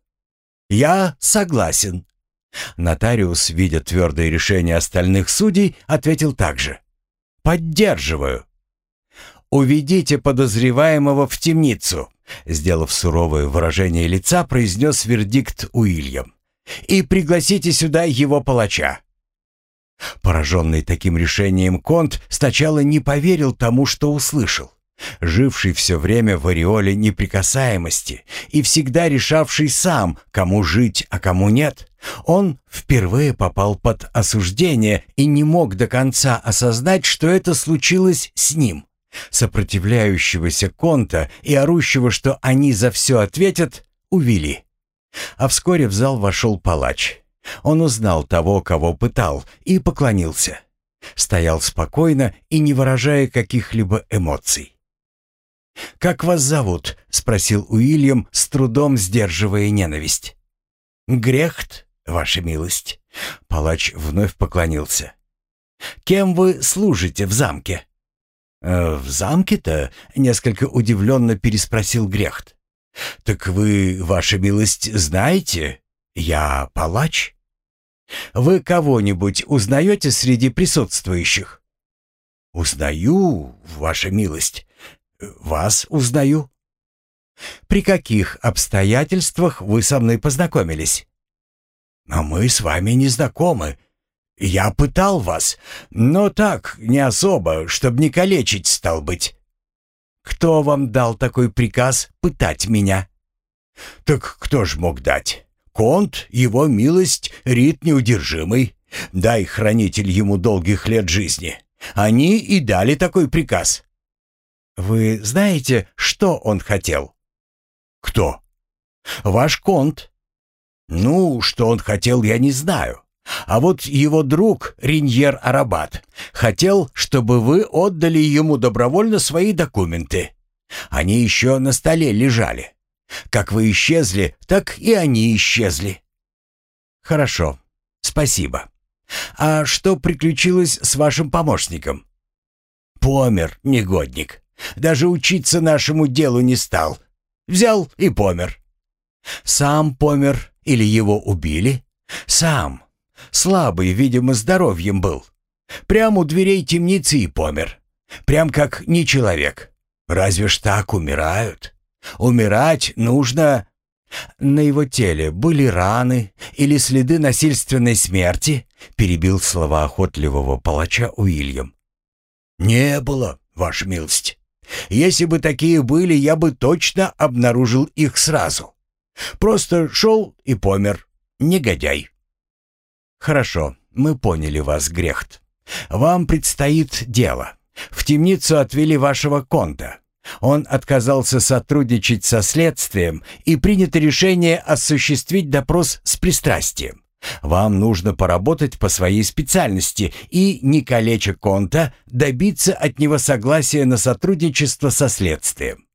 «Я согласен». Нотариус, видя твердое решение остальных судей, ответил также. «Поддерживаю». «Уведите подозреваемого в темницу», сделав суровое выражение лица, произнес вердикт Уильям. «И пригласите сюда его палача. Пораженный таким решением Конт сначала не поверил тому, что услышал. Живший все время в ореоле неприкасаемости и всегда решавший сам, кому жить, а кому нет, он впервые попал под осуждение и не мог до конца осознать, что это случилось с ним. Сопротивляющегося Конта и орущего, что они за все ответят, увели. А вскоре в зал вошел палач. Он узнал того, кого пытал, и поклонился. Стоял спокойно и не выражая каких-либо эмоций. «Как вас зовут?» — спросил Уильям, с трудом сдерживая ненависть. «Грехт, ваша милость». Палач вновь поклонился. «Кем вы служите в замке?» «Э, «В замке-то?» — несколько удивленно переспросил Грехт. «Так вы, ваша милость, знаете, «Я палач? Вы кого-нибудь узнаете среди присутствующих?» «Узнаю, ваша милость. Вас узнаю». «При каких обстоятельствах вы со мной познакомились?» «А мы с вами не знакомы. Я пытал вас, но так, не особо, чтобы не калечить, стал быть». «Кто вам дал такой приказ пытать меня?» «Так кто ж мог дать? Конт, его милость, рит неудержимый. Дай, хранитель, ему долгих лет жизни. Они и дали такой приказ. Вы знаете, что он хотел? Кто? Ваш конт. Ну, что он хотел, я не знаю. А вот его друг, Риньер Арабат, хотел, чтобы вы отдали ему добровольно свои документы. Они еще на столе лежали. Как вы исчезли, так и они исчезли. Хорошо, спасибо. А что приключилось с вашим помощником? Помер, негодник. Даже учиться нашему делу не стал. Взял и помер. Сам помер или его убили? Сам. Слабый, видимо, здоровьем был. Прямо у дверей темницы и помер. Прям как не человек. Разве ж так умирают? Умирать нужно... На его теле были раны или следы насильственной смерти, перебил слова охотливого палача Уильям. Не было, ваша милость. Если бы такие были, я бы точно обнаружил их сразу. Просто шел и помер. Негодяй. Хорошо, мы поняли вас, Грехт. Вам предстоит дело. В темницу отвели вашего конта. Он отказался сотрудничать со следствием и принято решение осуществить допрос с пристрастием. Вам нужно поработать по своей специальности и, не калеча Конта, добиться от него согласия на сотрудничество со следствием.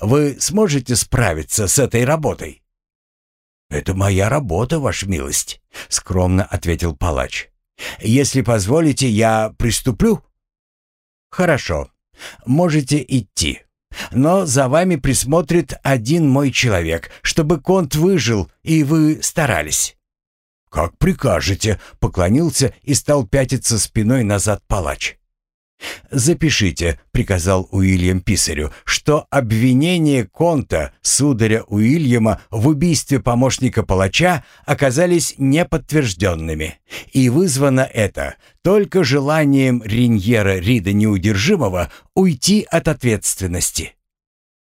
Вы сможете справиться с этой работой? «Это моя работа, ваша милость», — скромно ответил палач. «Если позволите, я приступлю?» Хорошо. Можете идти. Но за вами присмотрит один мой человек, чтобы конт выжил, и вы старались». «Как прикажете», — поклонился и стал пятиться спиной назад палач. «Запишите», — приказал Уильям Писарю, «что обвинения Конта, сударя Уильяма, в убийстве помощника палача оказались неподтвержденными, и вызвано это только желанием Риньера Рида Неудержимого уйти от ответственности».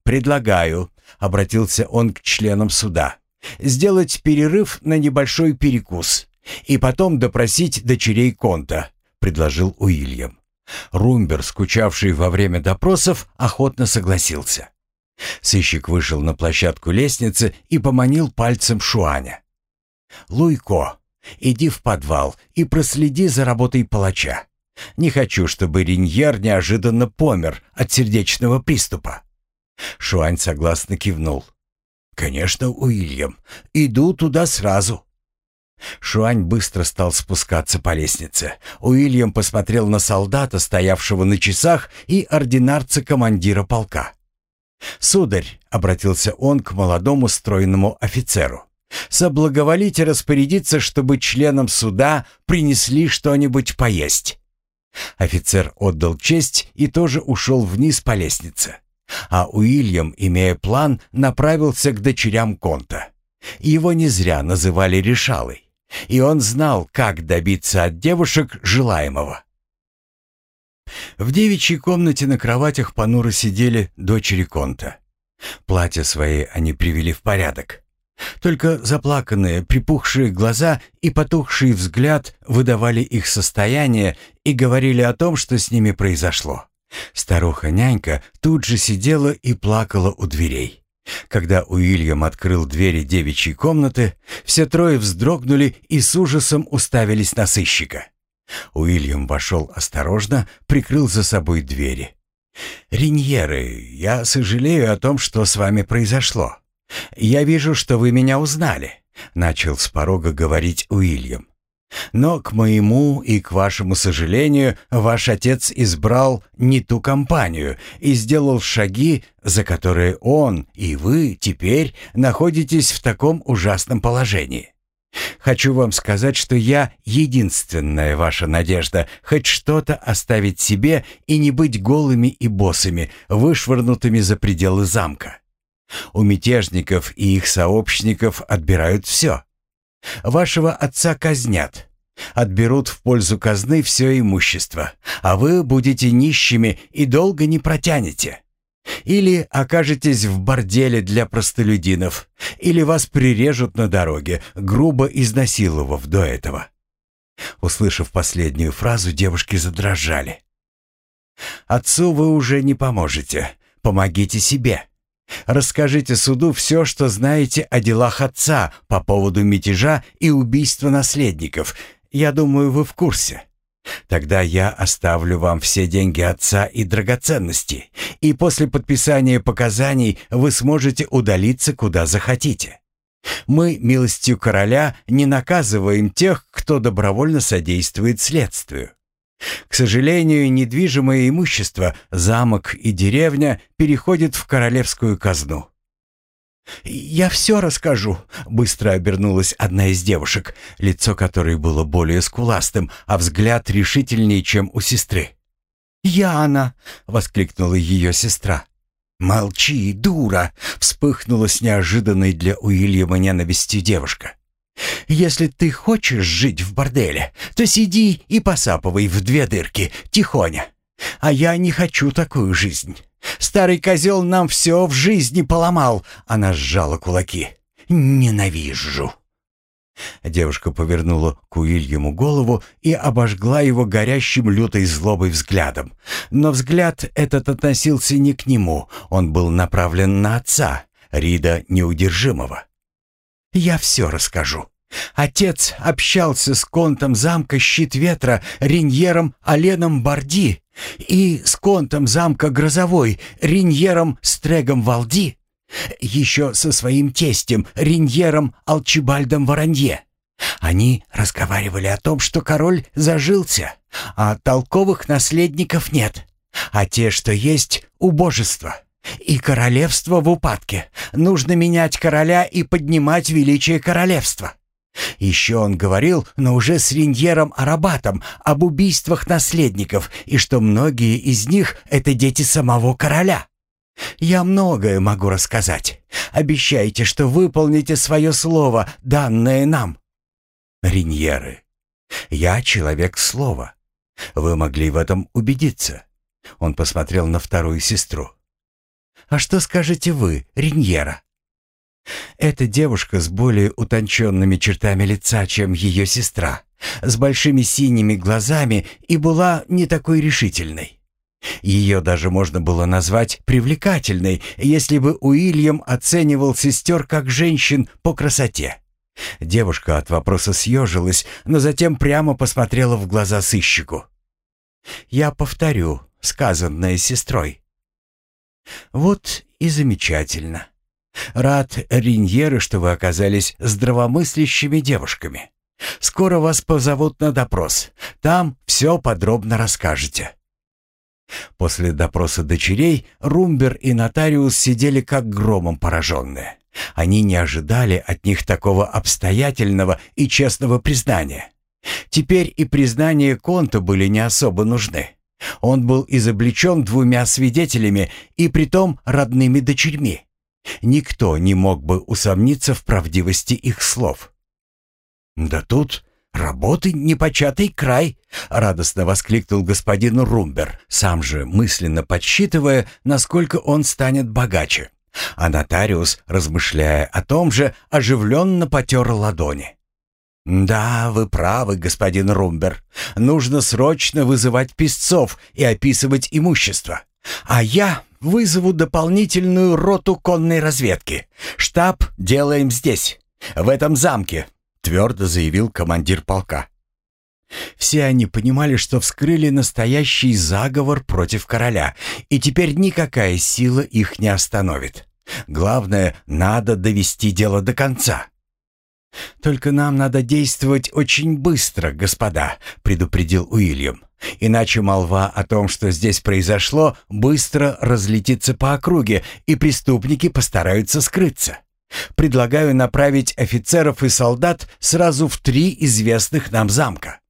«Предлагаю», — обратился он к членам суда, «сделать перерыв на небольшой перекус и потом допросить дочерей Конта», — предложил Уильям. Румбер, скучавший во время допросов, охотно согласился. Сыщик вышел на площадку лестницы и поманил пальцем Шуаня. «Луйко, иди в подвал и проследи за работой палача. Не хочу, чтобы Риньер неожиданно помер от сердечного приступа». Шуань согласно кивнул. «Конечно, Уильям. Иду туда сразу». Шуань быстро стал спускаться по лестнице. Уильям посмотрел на солдата, стоявшего на часах, и ординарца-командира полка. «Сударь», — обратился он к молодому стройному офицеру, «соблаговолите распорядиться, чтобы членам суда принесли что-нибудь поесть». Офицер отдал честь и тоже ушел вниз по лестнице. А Уильям, имея план, направился к дочерям Конта. Его не зря называли решалой и он знал, как добиться от девушек желаемого. В девичьей комнате на кроватях понуро сидели дочери Конта. Платья свои они привели в порядок. Только заплаканные, припухшие глаза и потухший взгляд выдавали их состояние и говорили о том, что с ними произошло. Старуха-нянька тут же сидела и плакала у дверей. Когда Уильям открыл двери девичьей комнаты, все трое вздрогнули и с ужасом уставились на сыщика. Уильям вошел осторожно, прикрыл за собой двери. «Риньеры, я сожалею о том, что с вами произошло. Я вижу, что вы меня узнали», — начал с порога говорить Уильям. Но, к моему и к вашему сожалению, ваш отец избрал не ту компанию и сделал шаги, за которые он и вы теперь находитесь в таком ужасном положении. Хочу вам сказать, что я единственная ваша надежда хоть что-то оставить себе и не быть голыми и босыми, вышвырнутыми за пределы замка. У мятежников и их сообщников отбирают все. Вашего отца казнят. Отберут в пользу казны все имущество, а вы будете нищими и долго не протянете. Или окажетесь в борделе для простолюдинов, или вас прирежут на дороге, грубо изнасиловав до этого. Услышав последнюю фразу, девушки задрожали. «Отцу вы уже не поможете. Помогите себе. Расскажите суду все, что знаете о делах отца по поводу мятежа и убийства наследников. Я думаю, вы в курсе. Тогда я оставлю вам все деньги отца и драгоценности, и после подписания показаний вы сможете удалиться куда захотите. Мы, милостью короля, не наказываем тех, кто добровольно содействует следствию. К сожалению, недвижимое имущество, замок и деревня переходят в королевскую казну. «Я все расскажу», — быстро обернулась одна из девушек, лицо которой было более скуластым, а взгляд решительнее, чем у сестры. «Яна!» — воскликнула ее сестра. «Молчи, дура!» — вспыхнула с неожиданной для Уильяма ненавистью девушка. Если ты хочешь жить в борделе, то сиди и посапывай в две дырки, тихоня. А я не хочу такую жизнь. Старый козел нам все в жизни поломал. Она сжала кулаки. Ненавижу. Девушка повернула к Уильяму голову и обожгла его горящим лютой злобой взглядом. Но взгляд этот относился не к нему, он был направлен на отца, Рида Неудержимого. «Я все расскажу. Отец общался с контом замка Щит Ветра Риньером Оленом Барди и с контом замка Грозовой Риньером Стрегом Валди, еще со своим тестем Риньером Алчибальдом Воронье. Они разговаривали о том, что король зажился, а толковых наследников нет. а те, что есть, — убожество. И королевство в упадке. Нужно менять короля и поднимать величие королевства. Еще он говорил, но уже с Риньером Арабатом, об убийствах наследников, и что многие из них — это дети самого короля. Я многое могу рассказать. Обещайте, что выполните свое слово, данное нам. Риньеры, я человек слова. Вы могли в этом убедиться. Он посмотрел на вторую сестру. А что скажете вы, Риньера? Эта девушка с более утонченными чертами лица, чем ее сестра, с большими синими глазами и была не такой решительной. Ее даже можно было назвать привлекательной, если бы Уильям оценивал сестер как женщин по красоте. Девушка от вопроса съежилась, но затем прямо посмотрела в глаза сыщику. «Я повторю сказанное сестрой». «Вот и замечательно. Рад, Риньеры, что вы оказались здравомыслящими девушками. Скоро вас позовут на допрос. Там все подробно расскажете». После допроса дочерей Румбер и нотариус сидели как громом пораженные. Они не ожидали от них такого обстоятельного и честного признания. Теперь и признания Конта были не особо нужны. Он был изобличен двумя свидетелями и притом родными дочерьми. Никто не мог бы усомниться в правдивости их слов. «Да тут работы непочатый край!» — радостно воскликнул господин Румбер, сам же мысленно подсчитывая, насколько он станет богаче. А нотариус, размышляя о том же, оживленно потер ладони. «Да, вы правы, господин Румбер. Нужно срочно вызывать писцов и описывать имущество. А я вызову дополнительную роту конной разведки. Штаб делаем здесь, в этом замке», — твердо заявил командир полка. Все они понимали, что вскрыли настоящий заговор против короля, и теперь никакая сила их не остановит. Главное, надо довести дело до конца. «Только нам надо действовать очень быстро, господа», — предупредил Уильям. «Иначе молва о том, что здесь произошло, быстро разлетится по округе, и преступники постараются скрыться. Предлагаю направить офицеров и солдат сразу в три известных нам замка».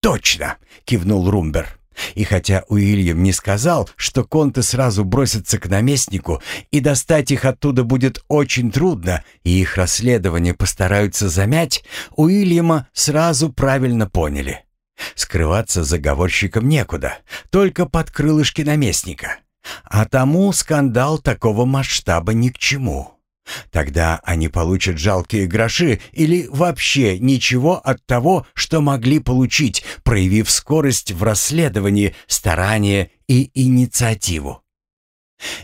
«Точно!» — кивнул Румбер. И хотя Уильям не сказал, что конты сразу бросятся к наместнику, и достать их оттуда будет очень трудно, и их расследование постараются замять, Уильяма сразу правильно поняли. Скрываться заговорщикам некуда, только под крылышки наместника. А тому скандал такого масштаба ни к чему. Тогда они получат жалкие гроши или вообще ничего от того, что могли получить, проявив скорость в расследовании, старание и инициативу.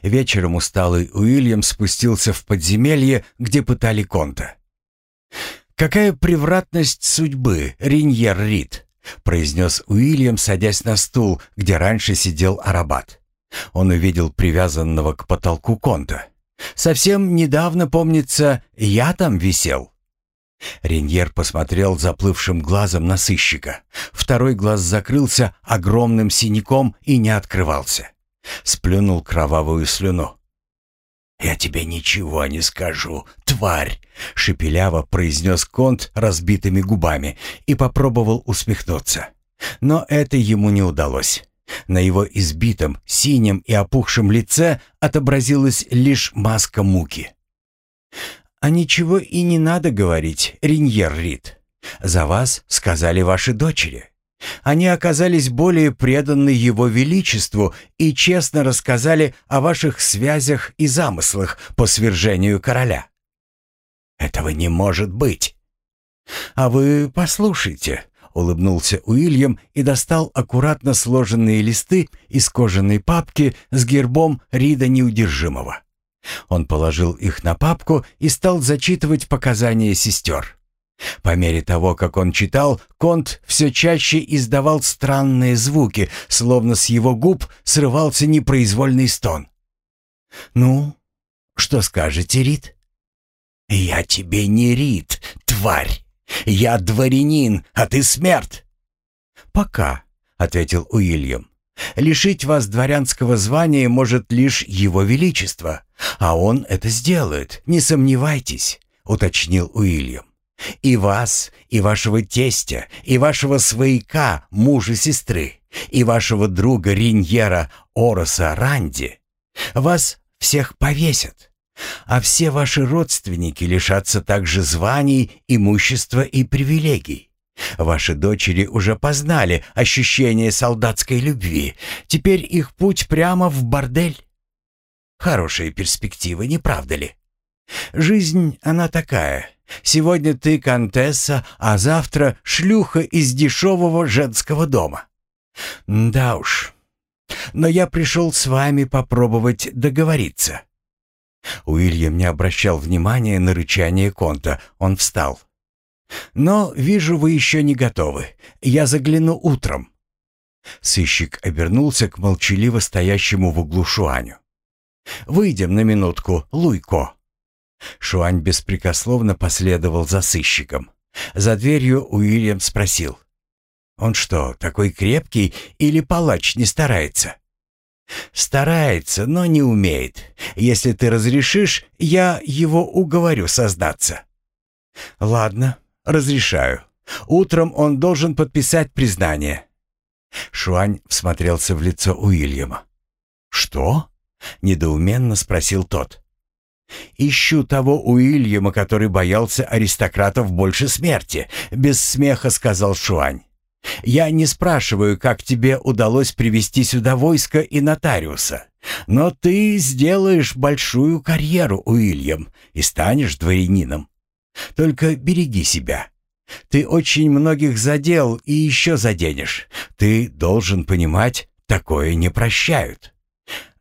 Вечером усталый Уильям спустился в подземелье, где пытали Конта. «Какая превратность судьбы, Риньер Рид!» — произнес Уильям, садясь на стул, где раньше сидел Арабат. Он увидел привязанного к потолку Конта. Совсем недавно, помнится, я там висел». Реньер посмотрел заплывшим глазом на сыщика. Второй глаз закрылся огромным синяком и не открывался. Сплюнул кровавую слюну. «Я тебе ничего не скажу, тварь!» — шепеляво произнес Конт разбитыми губами и попробовал усмехнуться. Но это ему не удалось. На его избитом, синем и опухшем лице отобразилась лишь маска муки. «А ничего и не надо говорить, Риньер Рид. За вас сказали ваши дочери. Они оказались более преданы его величеству и честно рассказали о ваших связях и замыслах по свержению короля». «Этого не может быть!» «А вы послушайте», — улыбнулся Уильям и достал аккуратно сложенные листы из кожаной папки с гербом Рида Неудержимого. Он положил их на папку и стал зачитывать показания сестер. По мере того, как он читал, Конт все чаще издавал странные звуки, словно с его губ срывался непроизвольный стон. «Ну, что скажете, Рид?» «Я тебе не Рид, тварь!» «Я дворянин, а ты смерть!» «Пока», — ответил Уильям. Лишить вас дворянского звания может лишь его величество, а он это сделает, не сомневайтесь», — уточнил Уильям. «И вас, и вашего тестя, и вашего свояка, мужа сестры, и вашего друга Риньера Ороса Ранди. Вас всех повесят, а все ваши родственники лишатся также званий, имущества и привилегий. Ваши дочери уже познали ощущение солдатской любви. Теперь их путь прямо в бордель. Хорошая перспектива, не правда ли? Жизнь, она такая. Сегодня ты контесса, а завтра шлюха из дешевого женского дома. Да уж. Но я пришел с вами попробовать договориться. Уильям не обращал внимания на рычание Конта. Он встал. «Но вижу, вы еще не готовы. Я загляну утром». Сыщик обернулся к молчаливо стоящему в углу Шуаню. «Выйдем на минутку, Луйко». Шуань беспрекословно последовал за сыщиком. За дверью Уильям спросил. «Он что, такой крепкий или палач не старается?» «Старается, но не умеет. Если ты разрешишь, я его уговорю создаться». «Ладно, разрешаю. Утром он должен подписать признание». Шуань всмотрелся в лицо Уильяма. «Что?» — недоуменно спросил тот. «Ищу того Уильяма, который боялся аристократов больше смерти», — без смеха сказал Шуань. Я не спрашиваю, как тебе удалось привести сюда войско и нотариуса. Но ты сделаешь большую карьеру, Уильям, и станешь дворянином. Только береги себя. Ты очень многих задел и еще заденешь. Ты должен понимать, такое не прощают.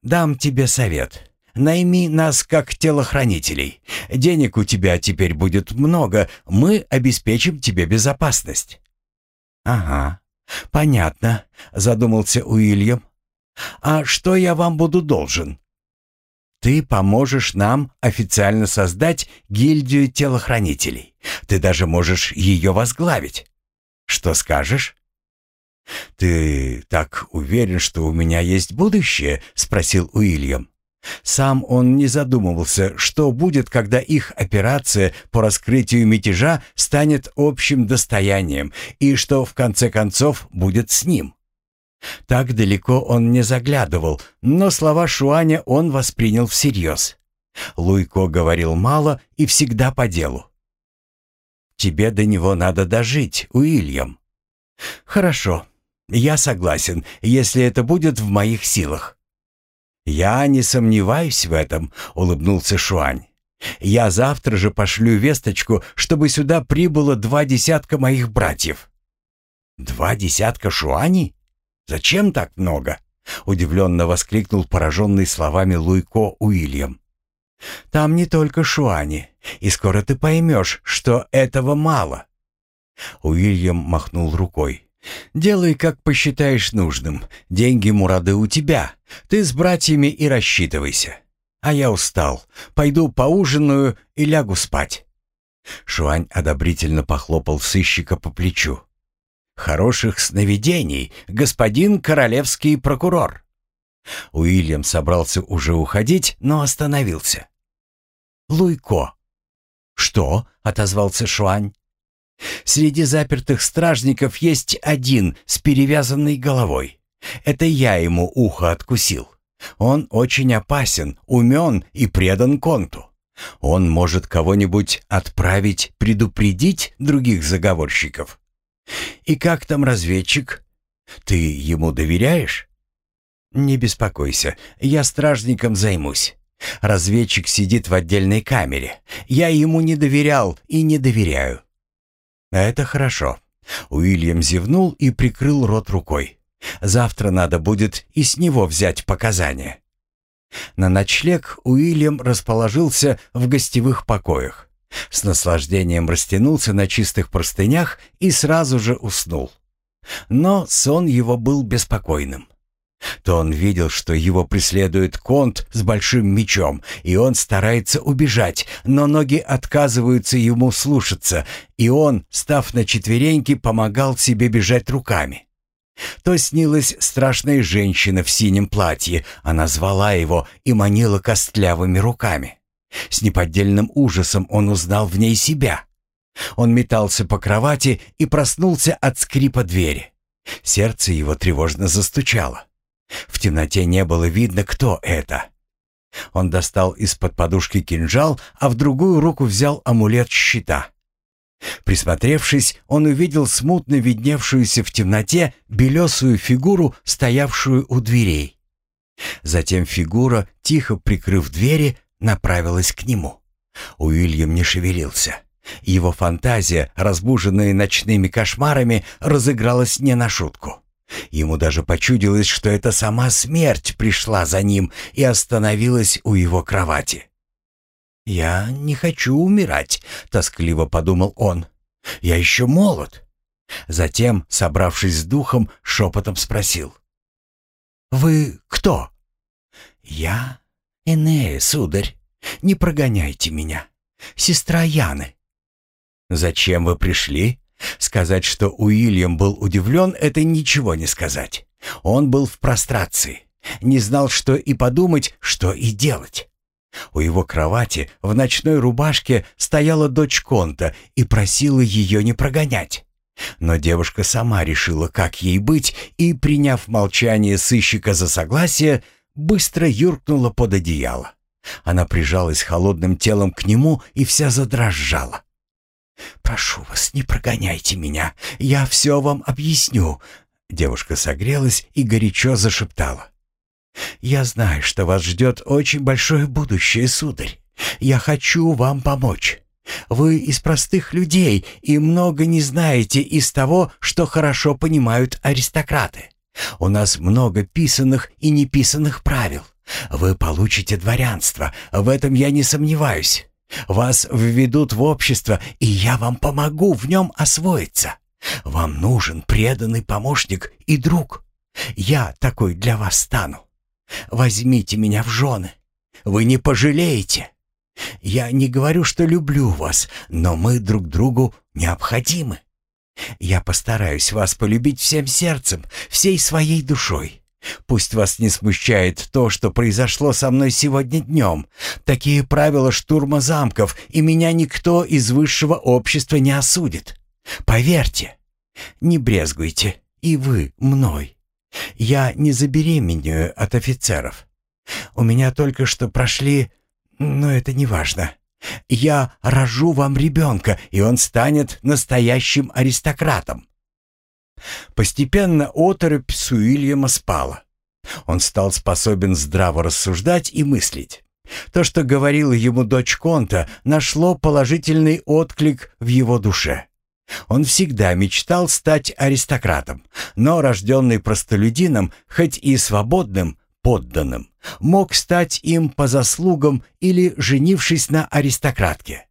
Дам тебе совет. Найми нас как телохранителей. Денег у тебя теперь будет много, мы обеспечим тебе безопасность. «Ага, понятно», — задумался Уильям. «А что я вам буду должен?» «Ты поможешь нам официально создать гильдию телохранителей. Ты даже можешь ее возглавить. Что скажешь?» «Ты так уверен, что у меня есть будущее?» — спросил Уильям. Сам он не задумывался, что будет, когда их операция по раскрытию мятежа станет общим достоянием и что в конце концов будет с ним. Так далеко он не заглядывал, но слова Шуаня он воспринял всерьез. Луйко говорил мало и всегда по делу. «Тебе до него надо дожить, Уильям». «Хорошо, я согласен, если это будет в моих силах». «Я не сомневаюсь в этом», — улыбнулся Шуань. «Я завтра же пошлю весточку, чтобы сюда прибыло два десятка моих братьев». «Два десятка шуаней? Зачем так много?» — удивленно воскликнул пораженный словами Луйко Уильям. «Там не только шуани, и скоро ты поймешь, что этого мало». Уильям махнул рукой. «Делай, как посчитаешь нужным. Деньги, Мурады, у тебя. Ты с братьями и рассчитывайся. А я устал. Пойду поужинаю и лягу спать». Шуань одобрительно похлопал сыщика по плечу. «Хороших сновидений, господин королевский прокурор!» Уильям собрался уже уходить, но остановился. «Луйко!» «Что?» — отозвался Шуань. Среди запертых стражников есть один с перевязанной головой. Это я ему ухо откусил. Он очень опасен, умен и предан конту. Он может кого-нибудь отправить предупредить других заговорщиков. И как там разведчик? Ты ему доверяешь? Не беспокойся, я стражником займусь. Разведчик сидит в отдельной камере. Я ему не доверял и не доверяю. «Это хорошо». Уильям зевнул и прикрыл рот рукой. «Завтра надо будет и с него взять показания». На ночлег Уильям расположился в гостевых покоях. С наслаждением растянулся на чистых простынях и сразу же уснул. Но сон его был беспокойным то он видел, что его преследует конт с большим мечом, и он старается убежать, но ноги отказываются ему слушаться, и он, став на четвереньки, помогал себе бежать руками. То снилась страшная женщина в синем платье, она звала его и манила костлявыми руками. С неподдельным ужасом он узнал в ней себя. Он метался по кровати и проснулся от скрипа двери. Сердце его тревожно застучало. В темноте не было видно, кто это. Он достал из-под подушки кинжал, а в другую руку взял амулет щита. Присмотревшись, он увидел смутно видневшуюся в темноте белесую фигуру, стоявшую у дверей. Затем фигура, тихо прикрыв двери, направилась к нему. Уильям не шевелился. Его фантазия, разбуженная ночными кошмарами, разыгралась не на шутку. Ему даже почудилось, что это сама смерть пришла за ним и остановилась у его кровати. «Я не хочу умирать», — тоскливо подумал он. «Я еще молод». Затем, собравшись с духом, шепотом спросил. «Вы кто?» «Я Энея, сударь. Не прогоняйте меня. Сестра Яны». «Зачем вы пришли?» Сказать, что Уильям был удивлен, это ничего не сказать. Он был в прострации. Не знал, что и подумать, что и делать. У его кровати в ночной рубашке стояла дочь Конта и просила ее не прогонять. Но девушка сама решила, как ей быть, и, приняв молчание сыщика за согласие, быстро юркнула под одеяло. Она прижалась холодным телом к нему и вся задрожала. «Прошу вас, не прогоняйте меня, я все вам объясню». Девушка согрелась и горячо зашептала. «Я знаю, что вас ждет очень большое будущее, сударь. Я хочу вам помочь. Вы из простых людей и много не знаете из того, что хорошо понимают аристократы. У нас много писанных и неписанных правил. Вы получите дворянство, в этом я не сомневаюсь. Вас введут в общество, и я вам помогу в нем освоиться. Вам нужен преданный помощник и друг. Я такой для вас стану. Возьмите меня в жены. Вы не пожалеете. Я не говорю, что люблю вас, но мы друг другу необходимы. Я постараюсь вас полюбить всем сердцем, всей своей душой. Пусть вас не смущает то, что произошло со мной сегодня днем. Такие правила штурма замков, и меня никто из высшего общества не осудит. Поверьте, не брезгуйте, и вы мной. Я не забеременею от офицеров. У меня только что прошли, но это не важно. Я рожу вам ребенка, и он станет настоящим аристократом. Постепенно оторопь с Уильяма спала. Он стал способен здраво рассуждать и мыслить. То, что говорила ему дочь Конта, нашло положительный отклик в его душе. Он всегда мечтал стать аристократом, но рожденный простолюдином, хоть и свободным, подданным, мог стать им по заслугам или женившись на аристократке.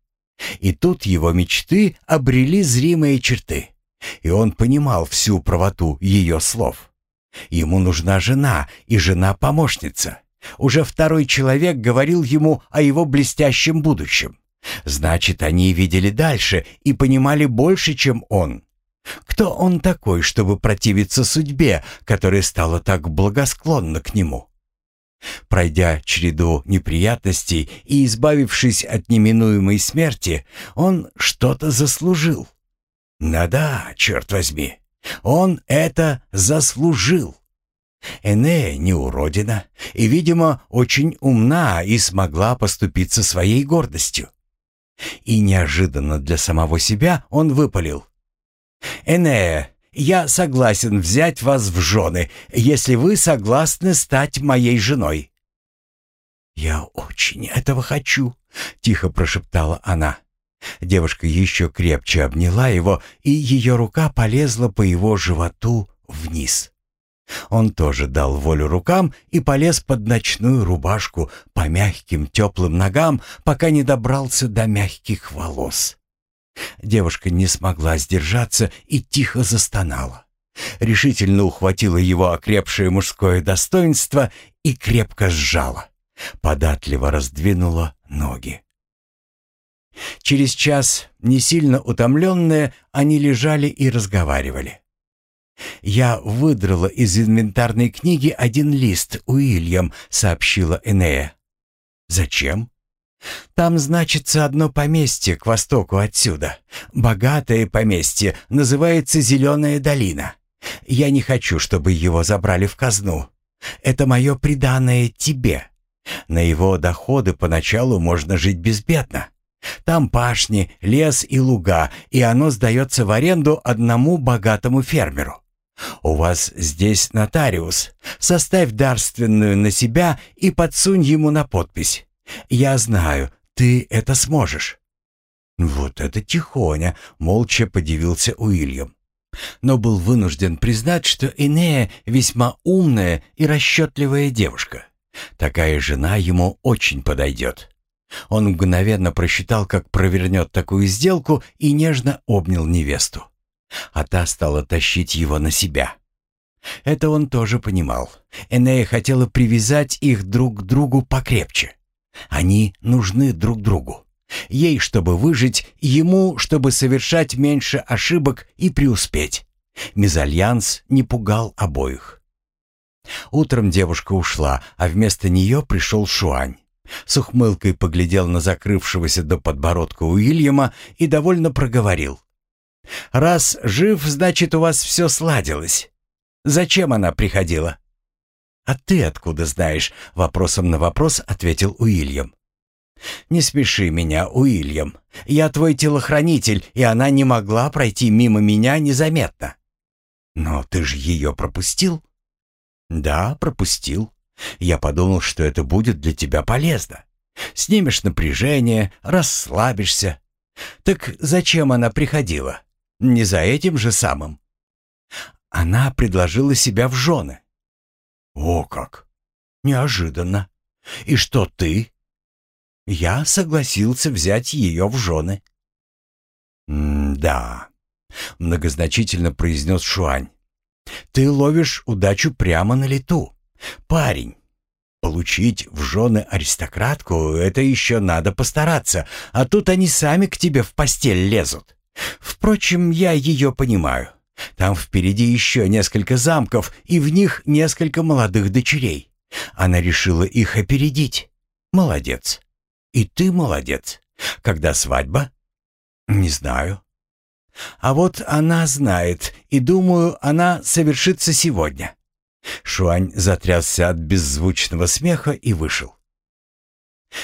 И тут его мечты обрели зримые черты, и он понимал всю правоту ее слов. Ему нужна жена и жена-помощница. Уже второй человек говорил ему о его блестящем будущем. Значит, они видели дальше и понимали больше, чем он. Кто он такой, чтобы противиться судьбе, которая стала так благосклонна к нему? Пройдя череду неприятностей и избавившись от неминуемой смерти, он что-то заслужил. Да-да, черт возьми, он это заслужил. Энея не уродина и, видимо, очень умна и смогла поступиться своей гордостью. И неожиданно для самого себя он выпалил. «Энея, я согласен взять вас в жены, если вы согласны стать моей женой». «Я очень этого хочу», — тихо прошептала она. Девушка еще крепче обняла его, и ее рука полезла по его животу вниз. Он тоже дал волю рукам и полез под ночную рубашку по мягким теплым ногам, пока не добрался до мягких волос. Девушка не смогла сдержаться и тихо застонала. Решительно ухватила его окрепшее мужское достоинство и крепко сжала. Податливо раздвинула ноги. Через час, не сильно утомленные, они лежали и разговаривали. «Я выдрала из инвентарной книги один лист, Уильям», — сообщила Энея. «Зачем?» «Там значится одно поместье к востоку отсюда. Богатое поместье, называется Зеленая долина. Я не хочу, чтобы его забрали в казну. Это мое приданное тебе. На его доходы поначалу можно жить безбедно. Там пашни, лес и луга, и оно сдается в аренду одному богатому фермеру. У вас здесь нотариус. Составь дарственную на себя и подсунь ему на подпись. Я знаю, ты это сможешь». Вот это тихоня, молча подивился Уильям. Но был вынужден признать, что Инея весьма умная и расчетливая девушка. Такая жена ему очень подойдет. Он мгновенно просчитал, как провернет такую сделку и нежно обнял невесту а та стала тащить его на себя. Это он тоже понимал. Энея хотела привязать их друг к другу покрепче. Они нужны друг другу. Ей, чтобы выжить, ему, чтобы совершать меньше ошибок и преуспеть. Мезальянс не пугал обоих. Утром девушка ушла, а вместо нее пришел Шуань. С ухмылкой поглядел на закрывшегося до подбородка Уильяма и довольно проговорил. Раз жив, значит, у вас все сладилось. Зачем она приходила?» «А ты откуда знаешь?» — вопросом на вопрос ответил Уильям. «Не смеши меня, Уильям. Я твой телохранитель, и она не могла пройти мимо меня незаметно». «Но ты же ее пропустил?» «Да, пропустил. Я подумал, что это будет для тебя полезно. Снимешь напряжение, расслабишься. Так зачем она приходила?» Не за этим же самым. Она предложила себя в жены. О как! Неожиданно. И что ты? Я согласился взять ее в жены. «Да», — многозначительно произнес Шуань. «Ты ловишь удачу прямо на лету. Парень, получить в жены аристократку — это еще надо постараться, а тут они сами к тебе в постель лезут. Впрочем, я ее понимаю. Там впереди еще несколько замков, и в них несколько молодых дочерей. Она решила их опередить. Молодец. И ты молодец. Когда свадьба? Не знаю. А вот она знает, и думаю, она совершится сегодня. Шуань затрясся от беззвучного смеха и вышел.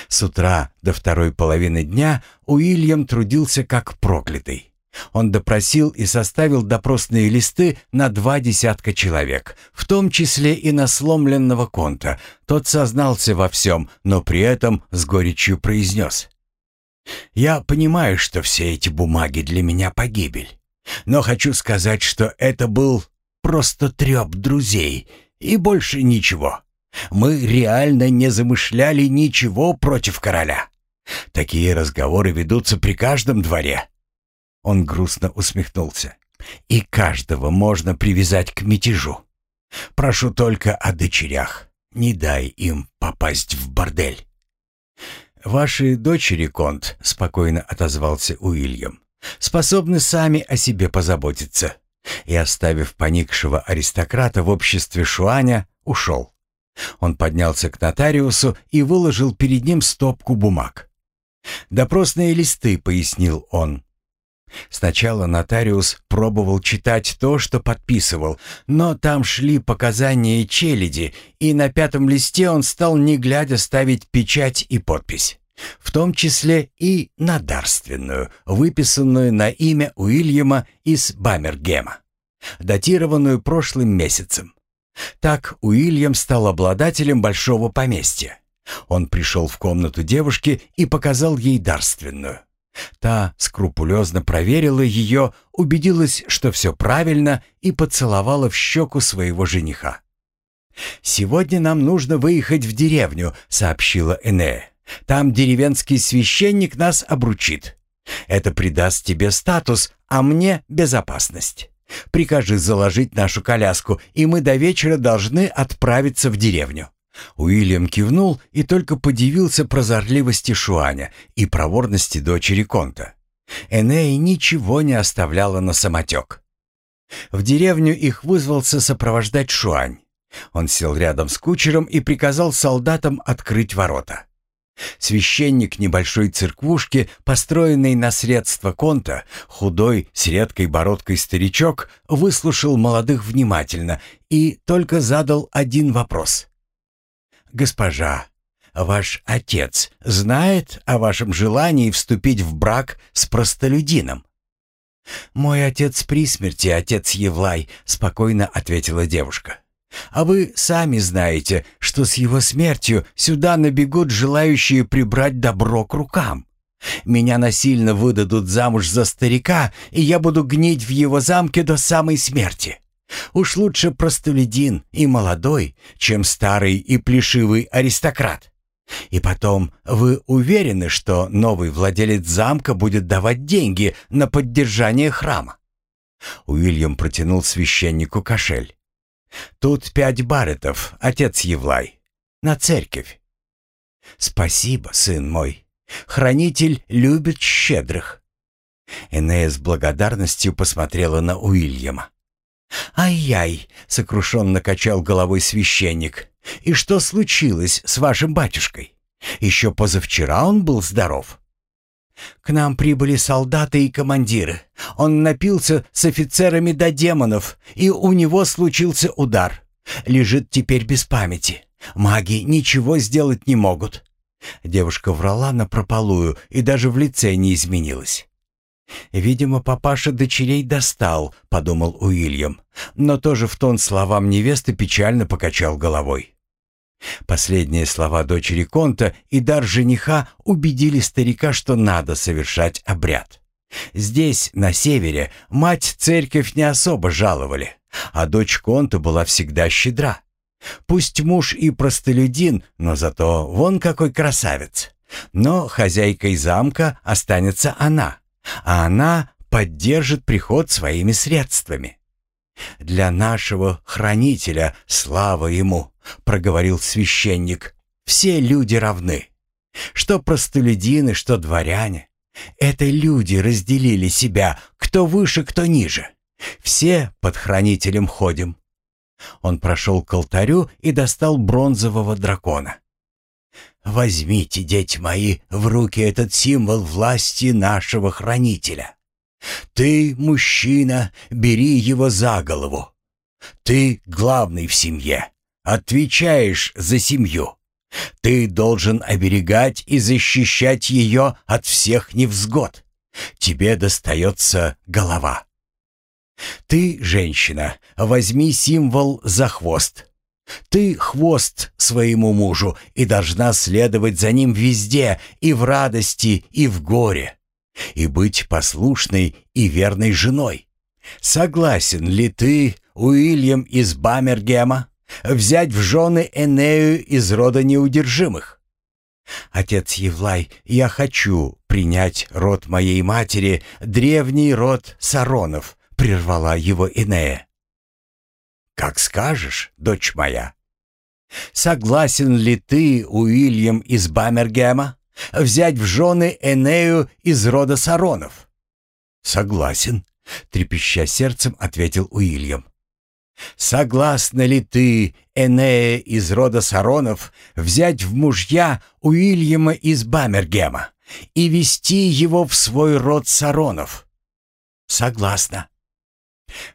С утра до второй половины дня Уильям трудился как проклятый. Он допросил и составил допросные листы на два десятка человек, в том числе и на сломленного конта. Тот сознался во всем, но при этом с горечью произнес. «Я понимаю, что все эти бумаги для меня погибель, но хочу сказать, что это был просто треп друзей и больше ничего». Мы реально не замышляли ничего против короля. Такие разговоры ведутся при каждом дворе». Он грустно усмехнулся. «И каждого можно привязать к мятежу. Прошу только о дочерях. Не дай им попасть в бордель». «Ваши дочери, Конт», — спокойно отозвался Уильям, «способны сами о себе позаботиться». И, оставив поникшего аристократа в обществе Шуаня, ушел. Он поднялся к нотариусу и выложил перед ним стопку бумаг. «Допросные листы», — пояснил он. Сначала нотариус пробовал читать то, что подписывал, но там шли показания челяди, и на пятом листе он стал не глядя ставить печать и подпись, в том числе и на дарственную, выписанную на имя Уильяма из Бамергема, датированную прошлым месяцем. Так Уильям стал обладателем большого поместья. Он пришел в комнату девушки и показал ей дарственную. Та скрупулезно проверила ее, убедилась, что все правильно, и поцеловала в щеку своего жениха. «Сегодня нам нужно выехать в деревню», — сообщила Энея. «Там деревенский священник нас обручит. Это придаст тебе статус, а мне — безопасность». Прикажи заложить нашу коляску, и мы до вечера должны отправиться в деревню». Уильям кивнул и только подивился прозорливости Шуаня и проворности дочери Конта. Энея ничего не оставляла на самотек. В деревню их вызвался сопровождать Шуань. Он сел рядом с кучером и приказал солдатам открыть ворота. Священник небольшой церквушки, построенный на средства конта, худой, с редкой бородкой старичок, выслушал молодых внимательно и только задал один вопрос. «Госпожа, ваш отец знает о вашем желании вступить в брак с простолюдином?» «Мой отец при смерти, отец Евлай», — спокойно ответила девушка. А вы сами знаете, что с его смертью сюда набегут желающие прибрать добро к рукам. Меня насильно выдадут замуж за старика, и я буду гнить в его замке до самой смерти. Уж лучше простолюдин и молодой, чем старый и плешивый аристократ. И потом, вы уверены, что новый владелец замка будет давать деньги на поддержание храма?» Уильям протянул священнику кошель. Тут пять баретов, отец Евлай. На церковь. Спасибо, сын мой. Хранитель любит щедрых. Энея с благодарностью посмотрела на Уильяма. «Ай-яй!» — сокрушенно качал головой священник. «И что случилось с вашим батюшкой? Еще позавчера он был здоров». К нам прибыли солдаты и командиры. Он напился с офицерами до демонов, и у него случился удар. Лежит теперь без памяти. Маги ничего сделать не могут. Девушка врала напропалую и даже в лице не изменилась. «Видимо, папаша дочерей достал», — подумал Уильям, но тоже в тон словам невесты печально покачал головой. Последние слова дочери Конта и дар жениха убедили старика, что надо совершать обряд. Здесь, на севере, мать церковь не особо жаловали, а дочь Конта была всегда щедра. Пусть муж и простолюдин, но зато вон какой красавец. Но хозяйкой замка останется она, а она поддержит приход своими средствами. Для нашего хранителя, слава ему, — проговорил священник, — «все люди равны. Что простолюдины, что дворяне. Это люди разделили себя, кто выше, кто ниже. Все под хранителем ходим». Он прошел к алтарю и достал бронзового дракона. «Возьмите, дети мои, в руки этот символ власти нашего хранителя. Ты, мужчина, бери его за голову. Ты главный в семье. Отвечаешь за семью. Ты должен оберегать и защищать ее от всех невзгод. Тебе достается голова. Ты, женщина, возьми символ за хвост. Ты хвост своему мужу и должна следовать за ним везде, и в радости, и в горе, и быть послушной и верной женой. Согласен ли ты, Уильям из Бамергема, взять в жены Энею из рода неудержимых. Отец Евлай, я хочу принять род моей матери, древний род Саронов, прервала его Энея. Как скажешь, дочь моя. Согласен ли ты, Уильям из Бамергема, взять в жены Энею из рода Саронов? Согласен, трепеща сердцем, ответил Уильям. Согласна ли ты, Энея из рода Саронов, взять в мужья Уильяма из Бамергема и вести его в свой род Саронов? Согласна.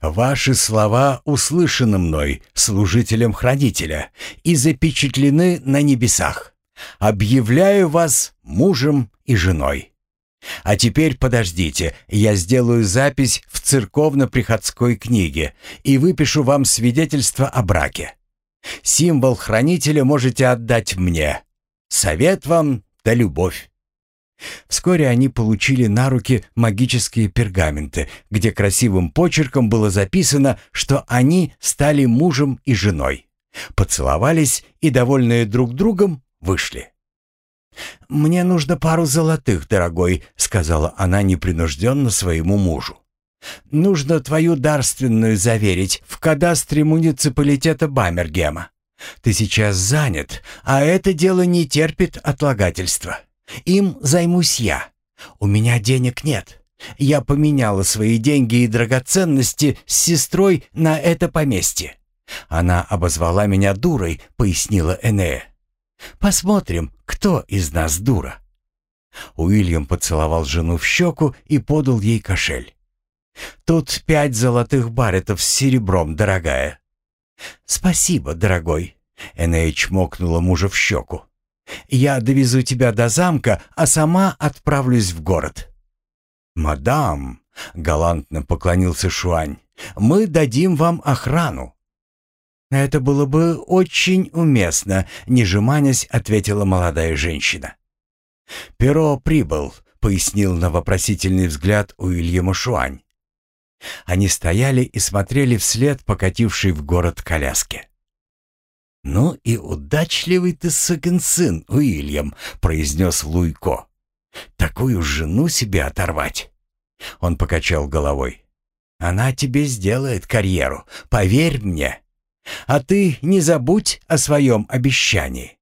Ваши слова услышаны мной, служителем хранителя, и запечатлены на небесах. Объявляю вас мужем и женой. А теперь подождите, я сделаю запись в церковно-приходской книге и выпишу вам свидетельство о браке. Символ хранителя можете отдать мне. Совет вам да любовь. Вскоре они получили на руки магические пергаменты, где красивым почерком было записано, что они стали мужем и женой. Поцеловались и, довольные друг другом, вышли. «Мне нужно пару золотых, дорогой», — сказала она непринужденно своему мужу. «Нужно твою дарственную заверить в кадастре муниципалитета Бамергема. Ты сейчас занят, а это дело не терпит отлагательства. Им займусь я. У меня денег нет. Я поменяла свои деньги и драгоценности с сестрой на это поместье. Она обозвала меня дурой, пояснила Энея. Посмотрим, кто из нас дура. Уильям поцеловал жену в щеку и подал ей кошель. «Тут пять золотых баретов с серебром, дорогая». «Спасибо, дорогой», — Энея чмокнула мужа в щеку. «Я довезу тебя до замка, а сама отправлюсь в город». «Мадам», — галантно поклонился Шуань, — «мы дадим вам охрану». «Это было бы очень уместно», — не жеманясь, ответила молодая женщина. «Перо прибыл», — пояснил на вопросительный взгляд Уильяма Шуань. Они стояли и смотрели вслед покатившей в город коляске. «Ну и удачливый ты сукин сын, Уильям», — произнес Луйко. «Такую жену себе оторвать!» Он покачал головой. «Она тебе сделает карьеру, поверь мне. А ты не забудь о своем обещании».